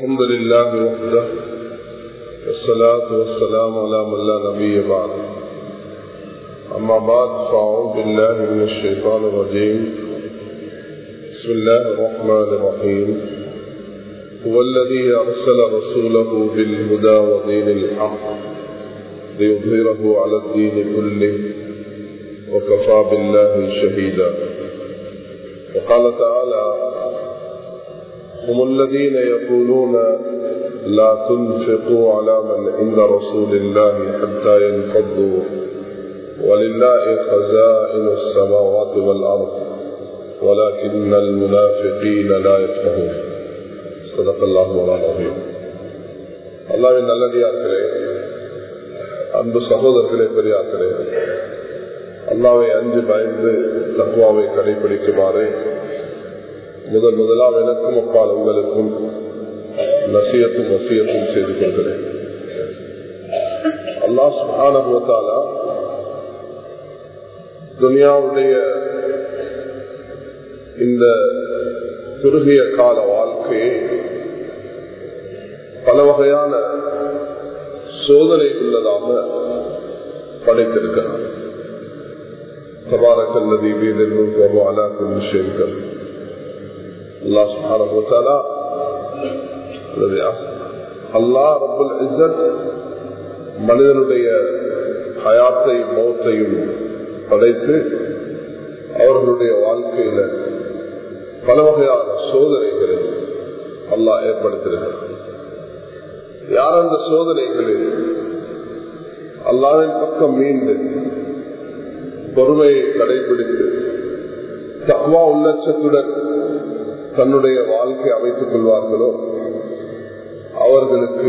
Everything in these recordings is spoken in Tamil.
الحمد لله وحده والصلاة والسلام على من لا نبي بعد. أما بعد فأعوذ بالله من الشيطان الرجيم. بسم الله الرحمن الرحيم. هو الذي أرسل رسوله بالهدى ودين الحق ليظهره على الدين كله وكفى بالله شهيدا. وقال تعالى هم الذين يقولون لا تنفقوا على من عند رسول الله حتى ينفضوا ولله خزائن السماوات والأرض ولكن المنافقين لا يفقهون صدق الله مولانا العظيم அல்லாவின் நல்லடியார்களே அன்பு சகோதரர்களே பெரியார்களே அல்லாவை அஞ்சு பயந்து தக்குவாவை கடைபிடிக்குமாறு முதல் முதலாக எனக்கும் அப்பால் உங்களுக்கும் நசியத்தும் வசியத்தும் செய்து கொள்கிறேன் அல்லாஹ் சுகானுபவத்தாலா துனியாவுடைய இந்த குறுகிய கால வாழ்க்கையை பல வகையான சோதனை உள்ளதாக படைத்திருக்கிறார் تبارك الذي بيده الملك وهو على كل شيء قدير Allah subhanahu wa அல்லாஹ் ரபுல் மனிதனுடைய ஹயாத்தையும் மௌத்தையும் படைத்து அவர்களுடைய வாழ்க்கையில பல வகையான சோதனைகளை அல்லாஹ் ஏற்படுத்தியிருக்கிறார் யார் அந்த சோதனைகளில் அல்லாவின் பக்கம் மீண்டு பொறுமையை கடைபிடித்து தக்வா உள்ளச்சத்துடன் தன்னுடைய வாழ்க்கை அமைத்துக் கொள்வார்களோ? அவர்களுக்கு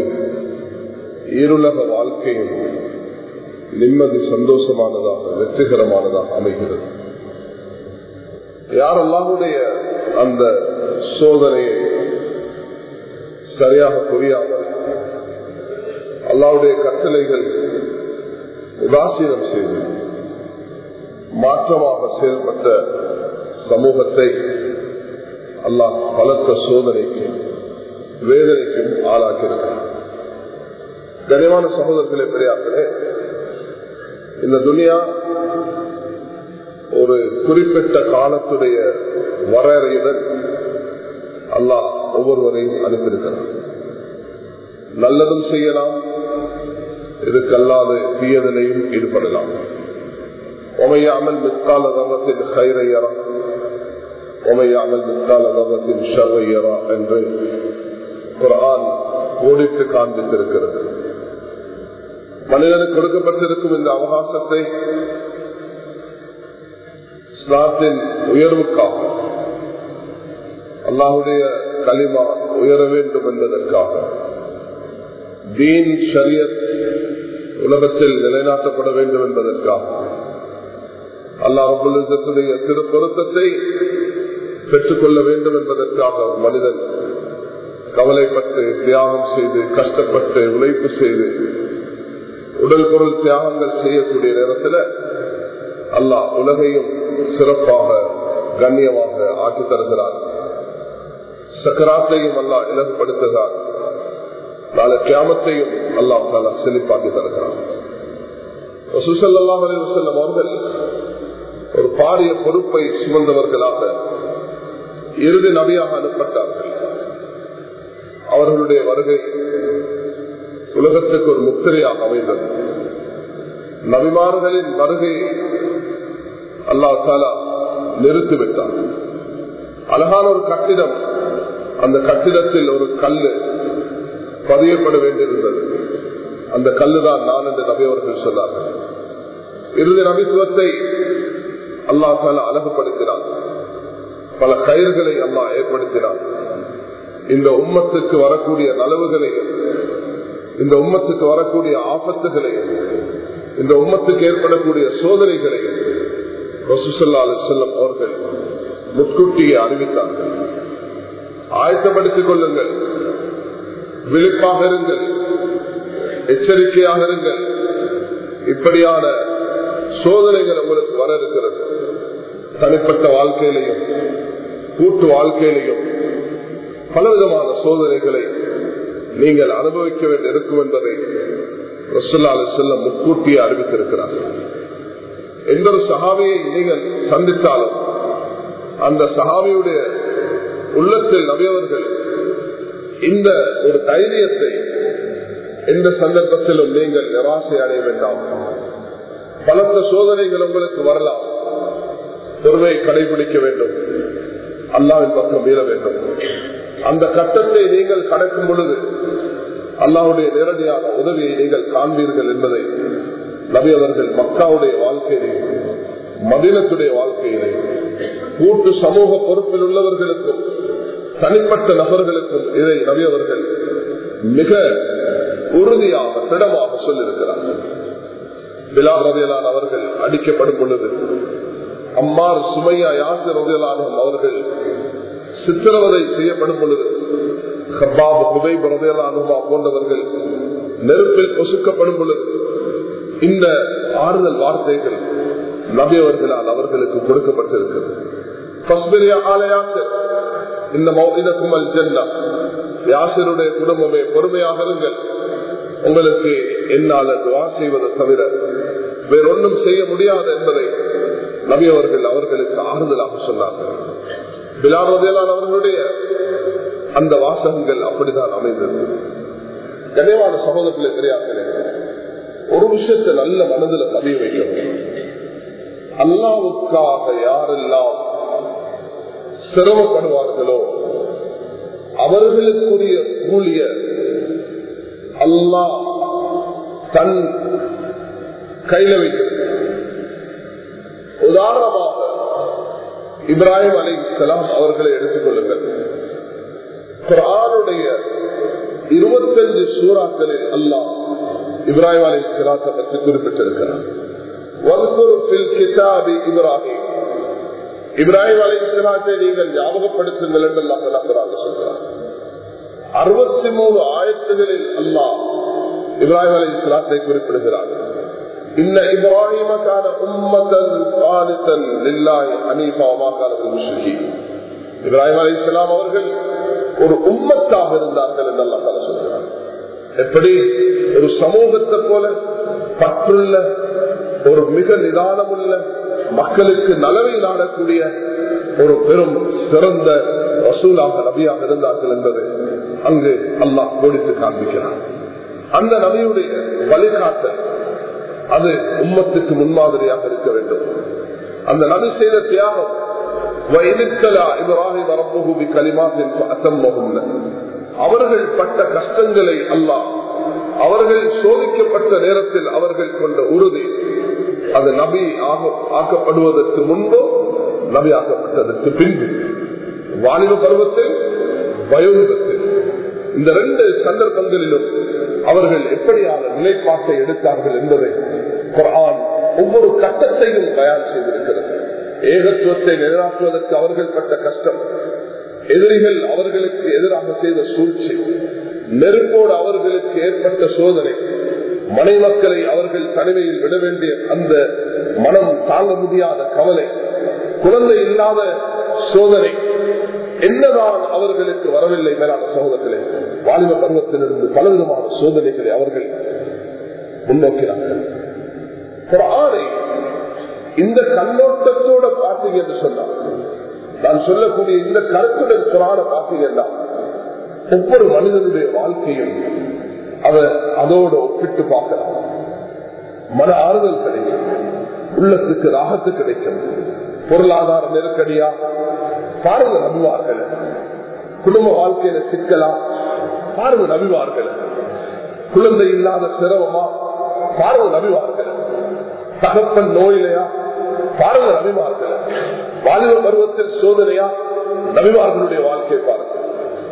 ஈருலக வாழ்க்கையும் நிம்மதி சந்தோஷமானதாக வெற்றிகரமானதாக அமைகிறது. யாரெல்லாமுடைய அந்த சோதனையை சரியாக புரியாமல் அல்லாவுடைய கட்டளைகள் உதாசீனம் செய்து மாற்றமாக செயல்பட்ட சமூகத்தை அல்லாஹ் பலத்த சோதனைக்கும் வேதனைக்கும் ஆளாக்கியிருக்கிறார் கனிவான சகோதரர்களே பெரியார்களே இந்த துனியா ஒரு குறிப்பிட்ட காலத்துடைய வரையறையுடன் அல்லாஹ் ஒவ்வொருவரையும் அனுப்பியிருக்கிறார் நல்லதும் செய்யலாம் இதுக்கல்லாது தீயதனையும் ஈடுபடலாம். உமையாமல் மிக்கால ரங்கத்தில் ஹைரையரா என்று குரான் ஓடிட்டு காண்பித்திருக்கிறது மனிதனுக்கு கொடுக்கப்பட்டிருக்கும் இந்த அவகாசத்தை இஸ்லாத்தின் உயர்வுக்காக அல்லாஹுடைய களிமா உயர வேண்டும் என்பதற்காக தீன் சரியத் உலகத்தில் நிலைநாட்டப்பட வேண்டும் என்பதற்காக அல்லாஹுடைய திருப்பொருத்தத்தை பெற்றுக்கொள்ள வேண்டும் என்பதற்காக மனிதன் கவலைப்பட்டு தியாகம் செய்து கஷ்டப்பட்டு உழைப்பு செய்து உடல் பொருள் தியாகங்கள் செய்யக்கூடிய நேரத்தில் அல்லாஹ் உலகையும் சிறப்பாக கண்ணியமாக ஆக்கி தருகிறார் சக்கராத்தையும் அல்லாஹ் இலகுபடுத்துகிறார் நாளை கியாமத்தையும் அல்லாஹ் தாலா செழிப்பாக்கி தருகிறார் சுசல்லாஹ் செல்லும் அவர்கள் ஒரு பாரிய பொறுப்பை சுமந்தவர்களாக இறுதி நபியாக அனுப்பப்பட்டார்கள். அவர்களுடைய வருகை உலகத்துக்கு ஒரு முத்திரையாக அமைந்தது. நபிமார்களின் வருகை அல்லா தாலா நிறுத்திவிட்டார் அழகான ஒரு கட்டிடம். அந்த கட்டிடத்தில் ஒரு கல்லு பதியப்பட வேண்டியிருந்தது. அந்த கல்லுதான் நான் என்று நபி அவர்கள் சொன்னார்கள். இறுதி நபித்துவத்தை அல்லா தாலா அழகுபடுத்தினார் பல கயிர்களை அம்மா ஏற்படுத்தினார் இந்த உம்மத்துக்கு வரக்கூடிய நலவுகளையும் இந்த உம்மத்துக்கு வரக்கூடிய ஆபத்துகளையும் இந்த உம்மத்துக்கு ஏற்படக்கூடிய சோதனைகளையும் ரசூசல்லா செல்லம் அவர்கள் முன்கூட்டியே அறிவித்தார்கள் ஆயத்தப்படுத்திக் கொள்ளுங்கள். விழிப்பாக இருங்கள். எச்சரிக்கையாக இருங்கள். இப்படியான சோதனைகள் உங்களுக்கு வர இருக்கிறது. தனிப்பட்ட வாழ்க்கையிலையும் கூட்டு வாழ்க்கையிலையும் பலவிதமான சோதனைகளை நீங்கள் அனுபவிக்க வேண்டி இருக்கும் என்பதை ரசுல்லா செல்ல முக்கூட்டியே அறிவித்திருக்கிறார்கள். எந்த ஒரு சகாவியை நீங்கள் சந்தித்தாலும் அந்த சகாவியுடைய உள்ளத்தில் நபியவர்கள் இந்த ஒரு தைரியத்தை எந்த சந்தர்ப்பத்திலும் நீங்கள் நிராசை அடைய வேண்டாம். பலத்த சோதனைகள் உங்களுக்கு வரலாம். பொறுமையை கடைபிடிக்க வேண்டும். அல்லாவின் பக்கம் மீற வேண்டும். அந்த கட்டத்தை நீங்கள் கடக்கும் பொழுது அல்லாவுடைய நேரடியான உதவியை நீங்கள் காண்பீர்கள் என்பதை நபி அவர்கள் மக்காவுடைய வாழ்க்கையிலே மதினத்துடைய வாழ்க்கையிலே கூட்டு சமூக பொறுப்பில் உள்ளவர்களுக்கும் தனிப்பட்ட நபர்களுக்கும் இதை நபி அவர்கள் மிக உறுதியாக திடமாக சொல்லியிருக்கிறார்கள். பிலால் ரவியலான் அவர்கள் அடிக்கப்படும் பொழுது அம்மார் சுமையா யாசிர் ரவியலானும் அவர்கள் சித்திரவதை செய்யப்படும் பொழுது ஹப்பாப் குபை ரவியலானுமா போன்றவர்கள் நெருப்பில் பொசுக்கப்படும் பொழுது இந்த ஆறுதல் வார்த்தைகள் நபியவர்களால் அவர்களுக்கு கொடுக்கப்பட்டிருக்கிறது. இந்த மௌதினக்குமல் ஜென்னா யாசருடைய குடும்பமே பொறுமையாக இருங்கள். உங்களுக்கு என்னால் துவா செய்வதை தவிர வேறொன்றும் செய்ய முடியாது என்பதை நபியவர்கள் அவர்களுக்கு ஆறுதலாக சொன்னார்கள். பிலாரதேலான் அவர்களுடைய அந்த வாசகங்கள் அப்படிதான் அமைந்தது. கனிவான சமூகத்தில் தெரியாதே ஒரு விஷயத்தை நல்ல மனதில் பதிய வைக்கணும். அல்லாவுக்காக யாரெல்லாம் சிரமப்படுவார்களோ அவர்களுக்குரிய கூலிய அல்லா தன் கையில வைக்கிறது உதாரணமாக இப்ராஹிம் அலி இஸ்லாம் அவர்களை எடுத்துக் கொள்ளுங்கள். குரானுடைய இருபத்தஞ்சு சூறாக்களில் அல்லாஹ் இப்ராஹிம் அலி இஸ்லாத்தை பற்றி குறிப்பிட்டிருக்கிறார் இப்ராஹிம். இப்ராஹிம் அலி இஸ்லாத்தை நீங்கள் ஞாபகப்படுத்துங்கள் என்று அல்லாஹ் சொல்கிறார் அறுபத்தி மூணு ஆயத்துகளில் அல்லாஹ் இப்ராஹிம் அலி இஸ்லாத்தை குறிப்பிடுகிறார் இன்ன இப்ராஹிமக்கான உம்மதன் காலித்தன் லில்லாஹி அனீஃபாவாக்கான முஸ்லிகி இப்ராஹிம் அலி இஸ்லாம் அவர்கள் ஒரு உம்மத்தாக இருந்தார்கள் என்று அல்லாஹ் சொல்கிறார் எப்படி? ஒரு சமூகத்தை போல பற்றுள்ள ஒரு மிக நிதானமுள்ள மக்களுக்கு நலவை நாடக்கூடிய ஒரு பெரும் சிறந்த வசூலாக நபியாக இருந்தார்கள் என்பது அங்கு அல்லாஹ் கோடித்து காண்பிக்கிறார் அந்த நபியுடைய வழிகாட்டல் அது உம்மத்துக்கு முன்மாதிரியாக இருக்க வேண்டும். அந்த நபி செய்த தியாகம் அவர்கள் பட்ட கஷ்டங்களை அல்லாஹ் அவர்கள் சோதிக்கப்பட்ட நேரத்தில் அவர்கள் கொண்ட உறுதி அது நபி ஆக்கப்படுவதற்கு முன்போ நபி ஆக்கப்பட்டதற்கு பின்பு. வாலிப பருவத்தில் வயோதிபத்தில். இந்த ரெண்டு சந்தர்ப்பங்களிலும் அவர்கள் எப்படியான நிலைப்பாட்டை எடுத்தார்கள் என்பதை குரான் ஒவ்வொரு கட்டத்தையும் தயார் செய்திருக்கிறது. ஏகத்துவத்தை நிலைநாட்டுவதற்கு அவர்கள் பட்ட கஷ்டம். எதிரிகள் அவர்களுக்கு எதிராக செய்த சூழ்ச்சி. நெருப்போடு அவர்களுக்கு ஏற்பட்ட சோதனை. மனை மக்களை அவர்கள் தனிமையில் விட வேண்டிய அந்த மனம் தாங்க முடியாத கவலை. குழந்தை இல்லாத சோதனை. என்னதான் அவர்களுக்கு வரவில்லை மேலான சமூகத்திலே வாலிப பருவத்திலிருந்து பலவிதமான சோதனைகளை அவர்கள் முன்னோக்கினார்கள். குரானை இந்த கண்ணோட்டத்தோட பார்த்தீங்க என்று சொன்னார் நான் சொல்லக்கூடிய இந்த கருத்துடன் குரான பார்த்தீங்கன்னா ஒவ்வொரு மனிதனுடைய வாழ்க்கையும் அவர் அதோட ஒப்பிட்டு பார்க்கலாம். மன ஆறுதல் கிடைக்கும். உள்ளத்துக்கு ராகத்து கிடைக்கும். பொருளாதார நெருக்கடியா? பாருங்க நம்புவார்கள். குடும்ப வாழ்க்கையில சிக்கலாம் பாருங்க நபிவார்கள் குழந்தை இல்லாத சிரமமா? பார்வை நபிவார்கள் தகப்பன் நோயிலையா? பாருங்க நபிவார்கள் வாலிப பருவத்தில் சோதனையா? நபிவார்களுடைய வாழ்க்கையை பாருங்க.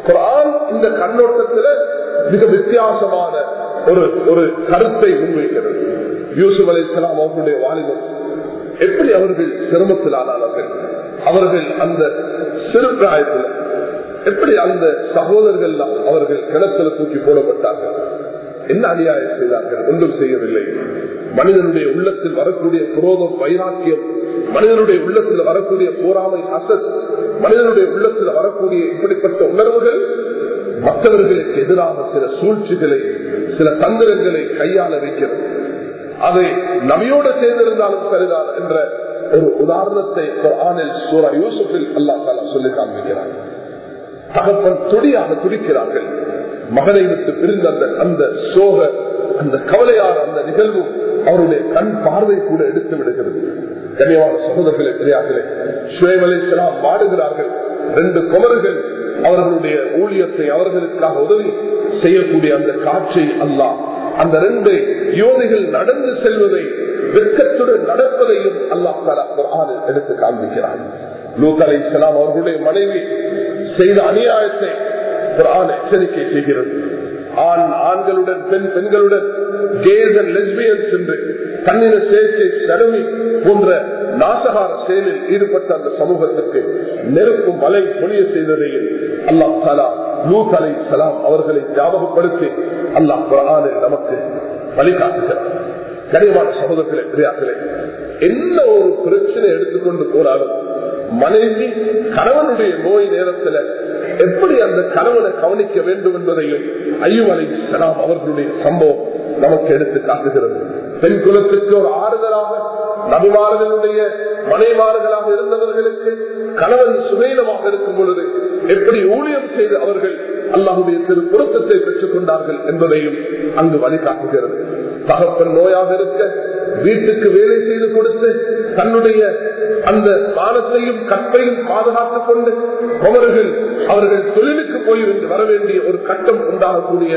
குரான் இந்த கண்ணோட்டத்தில் மிக வித்தியாசமான ஒரு ஒரு கருத்தை முன்வைக்கிறது. யூசுப் அலி இஸ்லாம் அவர்களுடைய வாலிபம் எப்படி அவர்கள் சிரமத்தில் ஆனார்கள் அவர்கள் அந்த சிறு பிராயத்தில் எப்படி அந்த சகோதரர்கள் அவர்கள் கிணத்துல தூக்கி போடப்பட்டார்கள்? என்ன அநியாயம் செய்தார்கள்? ஒன்றும் செய்யவில்லை. மனிதனுடைய உள்ளத்தில் வரக்கூடிய குரோதம் வைராக்கியம் மனிதனுடைய உள்ளத்தில் வரக்கூடிய போராமை அசத் மனிதனுடைய உள்ளத்தில் வரக்கூடிய இப்படிப்பட்ட உணர்வுகள் மற்றவர்களுக்கு எதிராக சில சூழ்ச்சிகளை சில தந்திரங்களை கையாள வைக்கிறது. அதை நபியோடு சேர்ந்திருந்தாலும் சரிதான் என்ற ஒரு உதாரணத்தை ஆனில் சூரா யூசுஃபில் அல்லா தாலா சொல்லி காண்பிக்கிறார் தகப்பன் துடியாக துடிக்கிறார்கள். மகனை விட்டு பிரிந்த அந்த அந்த சோக அந்த கவலையான அந்த நிகழ்வும் அவருடைய கண் பார்வை கூட எடுத்து விடுகிறது. கனிவான சகோதரர்களே பெரியார்களே சுயமலேசலாம் பாடுகிறார்கள். ரெண்டு குமர்கள் அவர்களுடைய ஊழியத்தை அவர்களுக்காக உதவி செய்யக்கூடிய அந்த காட்சி அல்லா அந்த ரெண்டு யோதிகள் நடந்து செல்வதை வெட்கத்துடன் நடப்பதையும் அல்லாஹ் எடுத்து காண்பிக்கிறார் லூத் அலை இஸ்லாம் அவர்களுடைய மனைவி செய்த அநியாயத்தை குரான் எச்சரிக்கை செய்கிறது. ஆண் ஆண்களுடன் பெண் பெண்களுடன் கேஸ் அண்ட் லெஸ்பியன்ஸ் என்று கண்ணின சேர்க்கை சருமி போன்ற நாசகார செயலில் ஈடுபட்ட அந்த சமூகத்திற்கு நெருப்பும் மலை பொழிய செய்ததையும் அல்லாஹ் தாலா லூத் அலை சலாம் அவர்களை ஞாபகப்படுத்தி அல்லாஹ் குரானை நமக்கு வழிகாட்டுகிறார். கனிவான சமூகத்திலே பிரியாக்களே என்ன ஒரு பிரச்சனை எடுத்துக்கொண்டு போனாலும் மனைவி கணவனுடைய நோய் நேரத்தில் எப்படி அந்த கணவனை கவனிக்க வேண்டும் என்பதையும் ஐயூப் அலை இஸ்லாம் அவர்களுடைய சம்பவம் நமக்கு எடுத்து காட்டுகிறது. பெண் குலத்திற்கு ஒரு ஆறுதலாக நபிமார்களுடைய மனைவார்களாக இருந்தவர்களுக்கு கணவன் சுமேலமாக இருக்கும் பொழுது எப்படி ஊழியம் செய்து அவர்கள் அல்லாஹுடைய திரு பொருத்தத்தை பெற்றுக் கொண்டார்கள் என்பதையும் அங்கு வழிகாட்டுகிறது. தகப்பன் நோயாக இருக்க வீட்டுக்கு வேலை செய்து கொடுத்து தன்னுடைய அந்த மானத்தையும் கற்பையும் பாதுகாத்துக் கொண்டு அவர்கள் அவர்கள் தொழிலுக்கு போய் வர வேண்டிய ஒரு கட்டம் உண்டாகக்கூடிய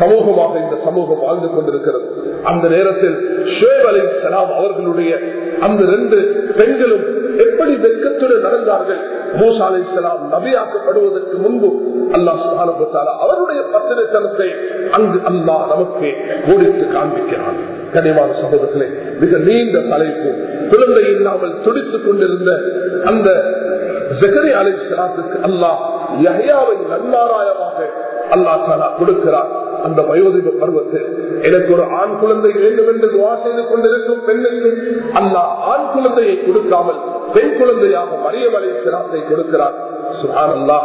சமூகமாக இந்த சமூகம் வாழ்ந்து கொண்டிருக்கிறது. அந்த நேரத்தில் ஷேப் அலி சலாம் அவர்களுடைய அந்த ரெண்டு பெண்களும் எப்படி வெக்கத்துடன் நடந்தார்கள்? மூசா அலி சலாம் நபியாக்கப்படுவதற்கு முன்பு அல்லாஹ் சுகானுபத்தாலா அவருடைய பத்திரத்தனத்தை அங்கு அல்லாஹ் நமக்கு ஓடித்து காண்பிக்கிறான். கனிவான சகோதரர்களே மிக நீண்ட தலைப்பு. குழந்தை இல்லாமல் துடித்துக் கொண்டிருந்த அந்த ஜெகரி அலை சலாத்துக்கு அல்லாஹ் யஹ்யாவை நன்மாராயமாக அல்லா தாலா கொடுக்கிறார் அந்த வயோதிக பருவத்தில் எனக்கு ஒரு ஆண் குழந்தை வேண்டும் என்று துவா செய்து கொண்டிருக்கும் பெண்ணுக்கு அல்லாஹ் ஆண் குழந்தையை கொடுக்காமல் பெண் குழந்தையாக மரியம் அலை கொடுக்கிறார். சுகானந்தா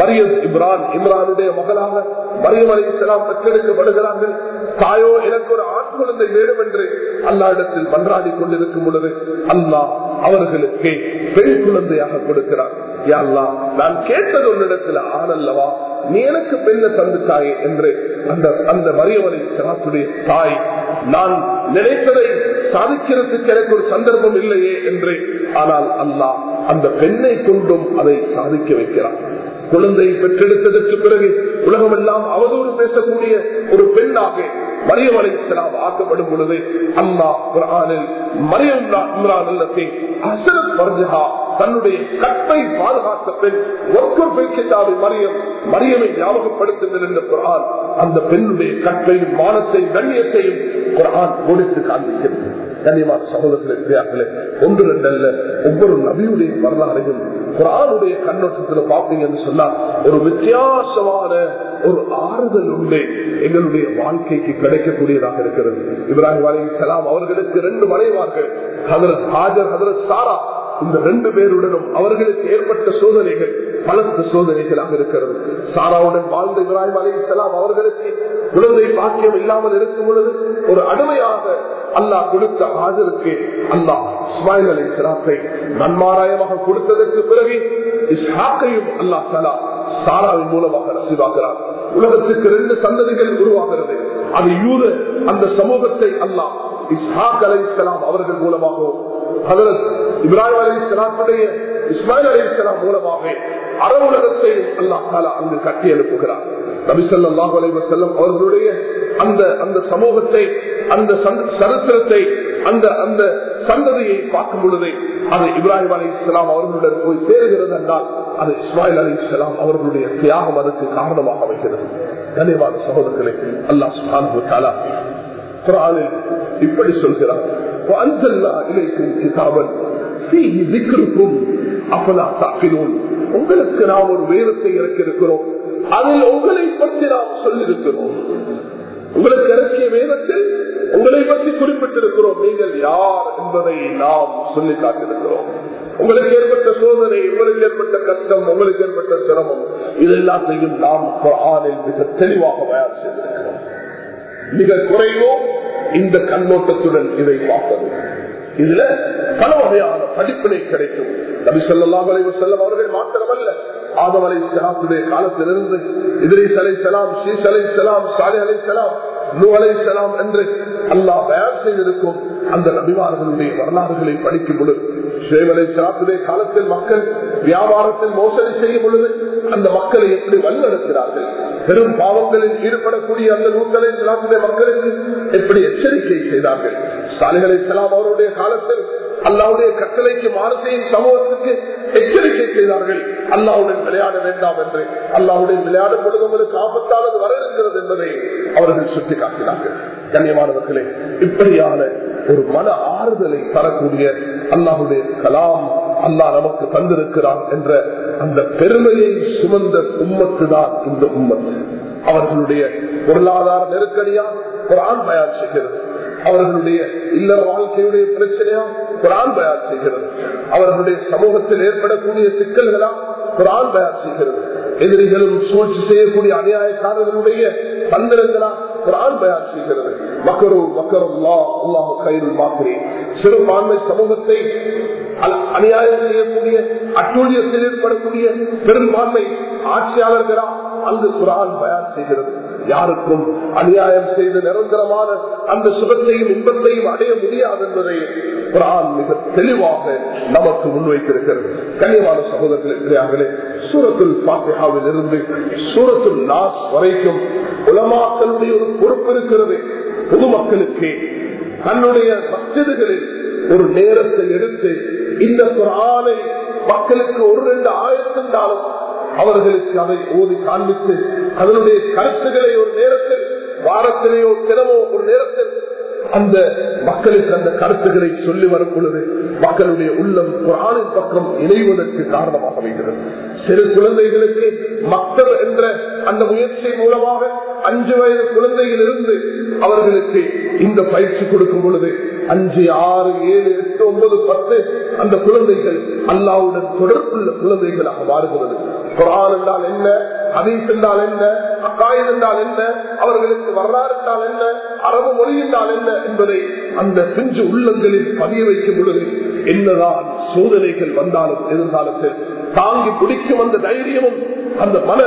மரியம் இம்ரான் இம்ரானுடைய மகளாக மரியம் அலை சிலாம் பெற்றெடுக்கப்படுகிறார்கள் தாயோ எனக்கு ஒரு ஆண் குழந்தை வேண்டும் என்று அல்லா இடத்தில் மன்றாடி கொண்டிருக்கும் பொழுது அல்லாஹ் அவர்களுக்கு பெண் குழந்தையாக கொடுக்கிறார். யாழ்லா நான் கேட்டது உன்னிடத்துல ஆனல்லவா நீ எனக்கு பெண்ண தந்துட்டாயே என்று அந்த அந்த மரியவரை சிராத்துடைய தாய் நான் நினைத்ததை சாதிக்கிறதுக்கு எனக்கு ஒரு சந்தர்ப்பம் இல்லையே என்று ஆனால் அல்லாஹ் அந்த பெண்ணை கொண்டும் அதை சாதிக்க வைக்கிறான். குழந்தையை பெற்றெடுத்ததற்கு பிறகு உலகம் எல்லாம் அவதூறு பேசக்கூடிய ஒரு பெண்ணாக மரியம் அலி இஸ்லாம் ஆக்கப்படும் பொழுது அம்மா குரானில் மரியம் இம்ரான் அசரத் வர்ஜஹா தன்னுடைய கற்பை பாதுகாத்த பெண் ஒர்க்கர் பெண்கிட்டாவை மரியம் மரியமை ஞாபகப்படுத்துங்கள் என்ற குரான் அந்த பெண்ணுடைய கற்பையும் மானத்தையும் கண்ணியத்தையும் குரான் கொடுத்து காண்பிக்கிறது. கண்ணியமான சகோதரர்களே ஒன்று ரெண்டு அல்ல ஒவ்வொரு நபியுடைய வரலாறையும் குரானுடைய கண்ணோட்டத்தில் பார்த்தீங்கன்னு சொன்னா ஒரு வித்தியாசமான ஒரு ஆறுதல் உண்டு எங்களுடைய வாழ்க்கைக்கு கிடைக்கக்கூடியதாக இருக்கிறது. இப்ராஹிம் அலி சலாம் அவர்களுக்கு ரெண்டு மனைவார்கள் ஹதரத் ஹாஜர் ஹதரத் சாரா. இந்த ரெண்டு பேருடனும் அவர்களுக்கு ஏற்பட்ட சோதனைகள் பலத்த சோதனைகளாக இருக்கிறது. சாராவுடன் வாழ்ந்த இப்ராஹிம் அலி இஸ்லாம் அவர்களுக்கு குழந்தை பாக்கியம் இல்லாமல் இருக்கும் பொழுது ஒரு அடிமையாக அல்லாஹ் கொடுத்த ஆஜருக்கு அல்லாஹ் இஸ்மாயில் அலி இஸ்லாத்தை நன்மாராயமாக கொடுத்ததற்கு பிறகு இஸ்ஹாக்கையும் அல்லாஹ் தலா சாராவின் மூலமாக ரசிவாகிறார் உலகத்துக்கு ரெண்டு சந்ததிகள் உருவாகிறது. அது யூத அந்த சமூகத்தை அல்லா இஸ்ஹாக் அலி இஸ்லாம் அவர்கள் மூலமாகவும் ஹதரத் இப்ராஹிம் அலி இஸ்லாத்துடைய இஸ்மாயில் அலி இஸ்லாம் மூலமாக அற உலகத்தை அல்லாஹ் தாலா அங்கு கட்டி எழுப்புகிறார் நபிசல்லாஹு அலைவ செல்லம் அவர்களுடைய அந்த அந்த சமூகத்தை அந்த சரித்திரத்தை அந்த அந்த சந்ததியை பார்க்கும் பொழுது அது இப்ராஹிம் அலி இஸ்லாம் அவர்களுடன் போய் சேருகிறது என்றால் அது இஸ்மாயில் அலி இஸ்லாம் அவர்களுடைய தியாகம் அதற்கு காரணமாக அமைகிறது. கனிவான சகோதரர்களே அல்லாஹ் சுபானு குரானில் இப்படி சொல்கிறார். உங்களுக்கு நாம் ஒரு வேதத்தை இறக்கிருக்கிறோம் அதில் உங்களை பற்றி நாம் சொல்லியிருக்கிறோம். உங்களுக்கு இறக்கிய வேதத்தில் உங்களை பற்றி குறிப்பிட்டிருக்கிறோம். நீங்கள் யார் என்பதை நாம் சொல்லி காட்டிருக்கிறோம் உங்களுக்கு ஏற்பட்ட சோதனை உங்களுக்கு ஏற்பட்ட கஷ்டம் உங்களுக்கு ஏற்பட்ட சிரமம் இது எல்லாத்தையும் நாம் ஆணில் மிக தெளிவாக தயார் செய்திருக்கிறோம். மிக குறைவோ இந்த கண்ணோட்டத்துடன் இதை பார்க்கணும் இதுல பல வகையான படிப்பினை கிடைக்கும். நபி சொல்லலாம் செல்லம் அவர்கள் மாத்திரமல்ல. ஆதம் அலை சலாத்துடைய காலத்திலிருந்து இதிரிஸ் அலை சலாம் ஷீஸ் அலை சலாம் சாலி அலை சலாம் நூ அலை சலாம் என்று அல்லாஹ் தயார் செய்திருக்கும். அந்த நபிமார்களுடைய வரலாறுகளை படிக்கும் பொழுது சுயமலை சலாத்துடைய காலத்தில் மக்கள் வியாபாரத்தில் மோசடி செய்யும் பொழுது அந்த மக்களை எப்படி வழிநடத்தினார்கள் பெரும் பாவங்களில் ஈடுபடக்கூடிய அந்த நூல்களை சலாத்துடைய மக்களுக்கு எப்படி எச்சரிக்கை செய்தார்கள்? சாலைகளை செலாம் அவருடைய காலத்தில் அல்லாவுடைய கட்டளைக்கு மாரசையின் சமூகத்துக்கு எச்சரிக்கை செய்தார்கள். அல்லாவுடன் விளையாட வேண்டாம் என்று. அல்லாவுடன் விளையாடும் பொழுது உங்களுக்கு ஆபத்தானது வர இருக்கிறது என்பதை அவர்கள் சுட்டிக்காட்டினார்கள். கண்ணியமானவர்களே இப்படியான ஒரு மன ஆறுதலை தரக்கூடிய அல்லாஹுடைய கலாம் அல்லா நமக்கு தந்திருக்கிறான் என்ற அந்த பெருமையை சுமந்த உம்மத்து தான் இந்த உம்மத்து அவர்களுடைய பொருளாதார நெருக்கடியா குரான் பயன் செய்கிறது. அவர்களுடைய இல்ல வாழ்க்கையுடைய பிரச்சனையா குரான் தயார் செய்கிறது. அவர்களுடைய சமூகத்தில் ஏற்படக்கூடிய சிக்கல்களா குரான் தயார் செய்கிறது. எதிரிகளும் சூழ்ச்சி செய்யக்கூடிய அநியாயக்காரர்களுடைய தந்திரங்களா குரான் தயார் செய்கிறது. மக்கரும் மக்கரும் சிறுபான்மை சமூகத்தை அநியாயம் செய்யக்கூடிய அட்டூழியத்தில் ஏற்படக்கூடிய பெரும்பான்மை ஆட்சியாளர்களா அங்கு குரான் பயன் செய்கிறது. யாருக்கும் அநியாயம் செய்து நிரந்தரமான அந்த சுகத்தையும் இன்பத்தையும் அடைய முடியாது என்பதை குரான் மிக தெளிவாக நமக்கு முன்வைத்திருக்கிறது. கனிவான சகோதரர்களே சூரத்துல் பாத்தியாவில் இருந்து சூரத்துல் நாஸ் வரைக்கும் உலமாக்களுடைய ஒரு பொறுப்பு இருக்கிறது. பொதுமக்களுக்கு தன்னுடைய மசிதுகளில் ஒரு நேரத்தை எடுத்து இந்த குரானை மக்களுக்கு ஒரு ரெண்டு ஆயிரத்தின்றாலும் அவர்களுக்கு அதை ஓதி காண்பித்து அதனுடைய கருத்துக்களை ஒரு நேரத்தில் வாரத்திலேயோ தினமோ ஒரு நேரத்தில் அந்த மக்களுக்கு அந்த கருத்துக்களை சொல்லி வரும் பொழுது மக்களுடைய உள்ளம் குரானின் பக்கம் இணைவதற்கு காரணமாக அமைகிறது. சிறு குழந்தைகளுக்கு மக்கள் என்ற அந்த முயற்சி மூலமாக அஞ்சு வயது குழந்தையிலிருந்து அவர்களுக்கு இந்த பயிற்சி கொடுக்கும் பொழுது அஞ்சு ஆறு ஏழு எட்டு ஒன்பது பத்து அந்த குழந்தைகள் அல்லாவுடன் தொடர்புள்ள குழந்தைகளாக மாறுகிறது. குரான் என்றால் என்ன? ஹதீஸ் என்றால் என்ன? அக்காயம் என்றால் என்ன? அவர்களுக்கு வரலாறு என்றால் என்ன? அரபு மொழி என்றால் என்ன? என்பதை அந்த செஞ்சு உள்ளங்களில் பதிய வைக்கும் பொழுது என்னதான் சோதனைகள் வந்தாலும் எதிர்காலத்தில் தாங்கி பிடிக்கும் அந்த தைரியமும் அந்த மன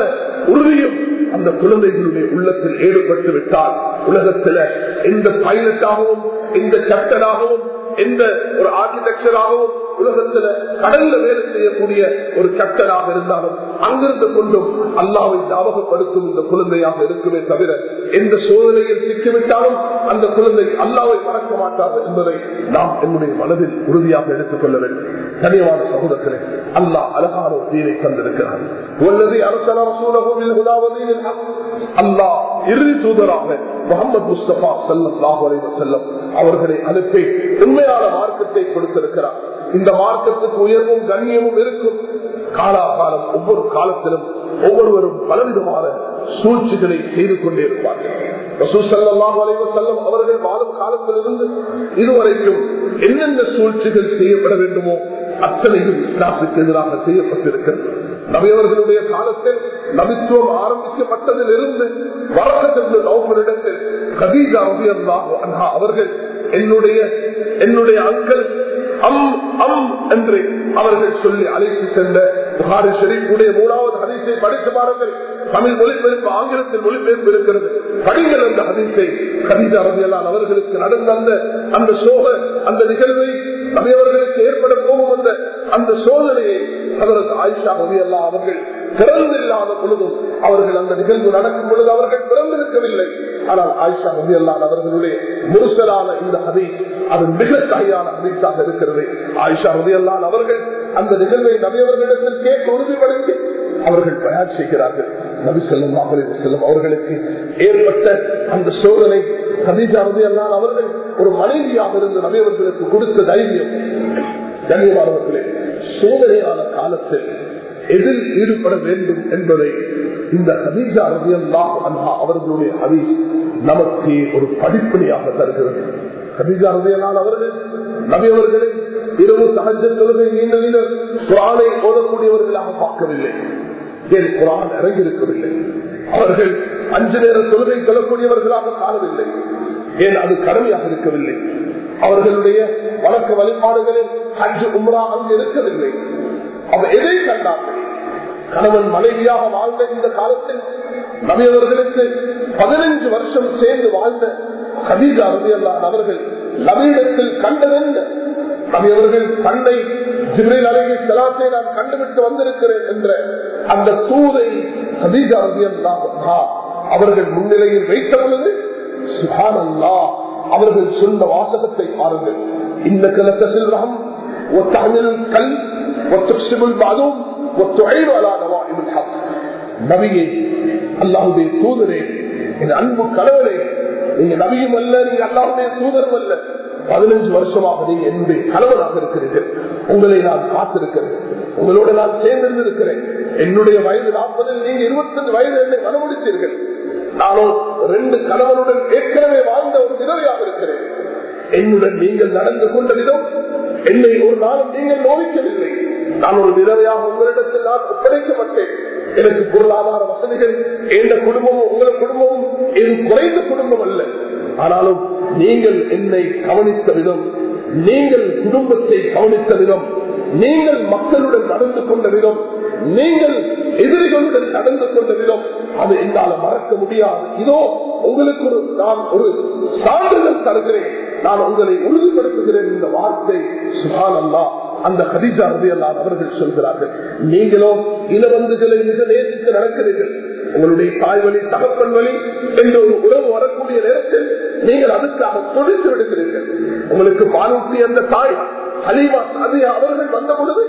உறுதியும் அந்த குழந்தைகளுடைய உள்ளத்தில் ஈடுபட்டு விட்டால் உலகத்துல எந்த பைலட்டாகவும் எந்த கேப்டனாகவும் எந்த ஒரு ஆர்கிடெக்சராகவும் உலகத்துல கடல்ல வேலை செய்யக்கூடிய ஒரு கட்டராக இருந்தாலும் அங்கிருந்து கொண்டும் அல்லாவை ஞாபகப்படுத்தும் இந்த குழந்தையாக இருக்குமே தவிர எந்த சோதனையில் சிக்கிவிட்டாலும் அந்த குழந்தை அல்லாவை மறக்க மாட்டார் என்பதை நாம் என்னுடைய மனதில் உறுதியாக எடுத்துக் கொள்ள வேண்டும். கனிவான சகோதரர்களே அல்லாஹ் அழகான ஒரு தீரை தந்திருக்கிறார் உள்ளது அரசலாம் அல்லாஹ் இறுதி தூதராக முகமது முஸ்தபா சல்லாஹ் செல்லம் அவர்களை அனுப்பி உண்மையான மார்க்கத்தை கொடுத்திருக்கிறார். இந்த மார்க்கத்துக்கு உயர்வும் கண்ணியமும் இருக்கும். காலாகாலம் ஒவ்வொரு காலத்திலும் ஒவ்வொருவரும் பலவிதமான சூழ்ச்சிகளை செய்து கொண்டே இருப்பார்கள். அவர்கள் வாழும் காலத்திலிருந்து இதுவரைக்கும் என்னென்ன சூழ்ச்சிகள் செய்யப்பட வேண்டுமோ அத்தனையும் இஸ்லாத்துக்கு எதிராக செய்யப்பட்டிருக்கிறது. நபியவர்களுடைய காலத்தில் நபித்துவம் ஆரம்பிக்கப்பட்டதில் இருந்து வரக்கத்திற்கு கதீஜா ரவி அல்லாஹ் அவர்கள் என்னுடைய என்னுடைய அங்கல் அம் அம் என்று அவர்கள் சொல்லி அழைத்து சென்ற புகாரி ஷெரீஃபுடைய மூணாவது ஹதீஸை படித்து பாருங்கள். தமிழ் மொழிபெயர்ப்பு ஆங்கிலத்தில் மொழிபெயர்ப்பு இருக்கிறது. படிங்கள் அந்த ஹதீஸை. கதீஜா ரவியலால் அவர்களுக்கு நடந்த அந்த அந்த சோக அந்த நிகழ்வை நபியவர்களுக்கு ஏற்பட போகும் அந்த அந்த சோதனையை அவரது ஆயிஷா ரவியல்லா அவர்கள் பிறந்தில்லாத பொழுதும் அவர்கள் அந்த நிகழ்வு நடக்கும் பொழுது அவர்கள் பிறந்திருக்கவில்லை ஆனால் ஆயிஷா ரவியல்லான் அவர்களுடைய முருசலான இந்த ஹதீஸ் அது மிக கையான ஹதீஸாக இருக்கிறது. ஆயிஷா ரவியல்லான் அவர்கள் அந்த நிகழ்வை நபியவர்களிடத்தில் கேட்க உறுதிப்படுத்தி அவர்கள் தயார் செய்கிறார்கள். நபி செல்லும் செல்லும் அவர்களுக்கு ஏற்பட்ட அந்த சோதனை கதீஜா ரவியல்லான் அவர்கள் ஒரு மனைவியாக இருந்து நவியவர்களுக்கு கொடுத்த தைரியம். கண்ணியமானவர்களே சோதனையான காலத்தில் எதில் ஈடுபட வேண்டும் என்பதை இந்த ஹதீஜா ரதியல்லாஹு அன்ஹா அவர்களுடைய ஹதீஸ் நமக்கு ஒரு படிப்படியாக தருகிறது. ஹதீஜா ரதியல்லால் அவர்கள் நபி அவர்களை இரவு சகஜ தொழுகை நீண்ட நீண்ட குரானை ஓதக்கூடியவர்களாக பார்க்கவில்லை. ஏன் குரான் இறங்கியிருக்கவில்லை? அவர்கள் அஞ்சு நேர தொழுகை கொள்ளக்கூடியவர்களாக காணவில்லை. ஏன் அது கடமையாக இருக்கவில்லை? அவர்களுடைய வழக்க வழிபாடுகளில் அஞ்சு உம்ரா அங்கு இருக்கவில்லை. அவர் எதை கண்டார்கள்? கணவன் மனைவியாக வாழ்ந்த இந்த காலத்தில் நபியவர்களுக்கு பதினைஞ்சு வருஷம் சேர்ந்து வாழ்ந்த கதீஜா ரபியல்லான் அவர்கள் நவீனத்தில் கண்டதென்ன நபியவர்கள் தன்னை ஜிப்ரில் அழகி செலாத்தை நான் கண்டுவிட்டு வந்திருக்கிறேன் என்ற அந்த தூதை கதீஜா ரபியல்லா அவர்கள் முன்னிலையில் வைத்த பொழுது சுகானல்லா அவர்கள் சொன்ன வாசகத்தை பாருங்கள். இந்த கிழக்க செல்வகம் ஒத்தமிழ் கல் ஒத்துள் பாதும் நபியே அல்லாஹுடைய தூதரே என் அன்பு கணவரே நீங்க நபியும் அல்ல நீங்க அல்லாஹுடைய தூதரும் அல்ல பதினஞ்சு வருஷமாக நீங்க என்னுடைய கணவனாக இருக்கிறீர்கள் உங்களை நான் காத்திருக்கிறேன் உங்களோட நான் சேர்ந்திருந்திருக்கிறேன் என்னுடைய வயது நாற்பதில் நீங்க இருபத்தஞ்சு வயது என்னை மனமுடித்தீர்கள் நானும் ரெண்டு கணவனுடன் ஏற்கனவே வாழ்ந்த ஒரு விதவையாக இருக்கிறேன் என்னுடன் நீங்கள் நடந்து கொண்ட விதம் என்னை ஒரு நாளும் நீங்கள் நோவிக்கவில்லை நான் ஒரு விதவையாக உங்களிடத்தில் நான் ஒப்படைக்க மாட்டேன் எனக்கு பொருளாதார வசதிகள் எந்த குடும்பமும் உங்கள் குடும்பமும் இது குறைந்த குடும்பம் அல்ல. ஆனாலும் நீங்கள் என்னை கவனித்த விதம் நீங்கள் குடும்பத்தை கவனித்த விதம் நீங்கள் மக்களுடன் நடந்து கொண்ட விதம் நீங்கள் எதிரிகளுடன் நடந்து கொண்ட விதம் அது என்னால் மறக்க முடியாது. இதோ உங்களுக்கு ஒரு நான் ஒரு சான்றிதழ் தருகிறேன். நான் உங்களை உறுதிப்படுத்துகிறேன் இந்த வார்த்தை. சுகானந்தான் அந்த ஹதிஜா ரதியல்லான் அவர்கள் சொல்கிறார்கள் நீங்களோ இளவந்துகளை மிக நேசித்து நடக்கிறீர்கள். உங்களுடைய தாய் வழி தகப்பன் வழி என்ற ஒரு உறவு வரக்கூடிய நேரத்தில் நீங்கள் அதுக்காக தொழித்து விடுகிறீர்கள். உங்களுக்கு பாலூட்டி அந்த தாய் அலிவா சாதியா அவர்கள் வந்த பொழுது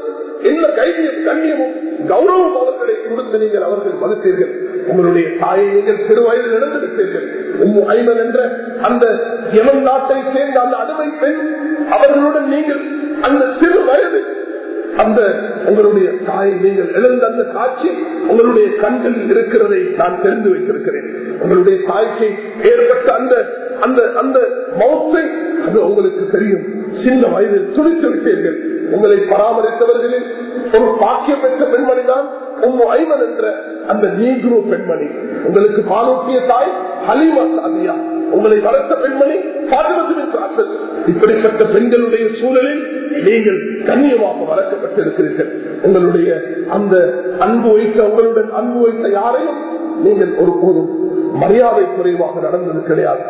என்ன கைதியும் கண்ணியமும் கௌரவம் அவர்களை கொடுத்து நீங்கள் அவர்கள் மதித்தீர்கள் உங்களுடைய தாயை நீங்கள் சிறு வயதில் இழந்திருப்பீர்கள் உம்மு ஐமன் என்ற அந்த எமன் நாட்டை சேர்ந்த அந்த அடிமை பெண் அவர்களுடன் நீங்கள் அந்த சிறு வயது அந்த உங்களுடைய தாயை நீங்கள் எழுந்த அந்த காட்சி உங்களுடைய கண்களில் இருக்கிறதை நான் தெரிந்து வைத்திருக்கிறேன். உங்களுடைய தாய்க்கு ஏற்பட்ட அந்த அந்த அந்த மௌத்தை அது உங்களுக்கு தெரியும். சின்ன வயதில் துணித்து விட்டீர்கள். உங்களை பராமரித்தவர்களில் ஒரு பாக்கியம் பெற்ற பெண்மணி தான் உங்க ஐவன் என்ற அந்த நீக்ரோ பெண்மணி. உங்களுக்கு பாலூட்டிய தாய் ஹலீமா சாதியா. உங்களை வளர்த்த பெண்மணி பாதுகாத்து இப்படிப்பட்ட பெண்களுடைய சூழலில் நீங்கள் கண்ணியமாக வளர்க்கப்பட்டிருக்கிறீர்கள் உங்களுடைய அந்த அன்பு வைத்த உங்களுடன் அன்பு வைத்த யாரையும் நீங்கள் ஒரு போதும் மரியாதை குறைவாக நடந்தது கிடையாது.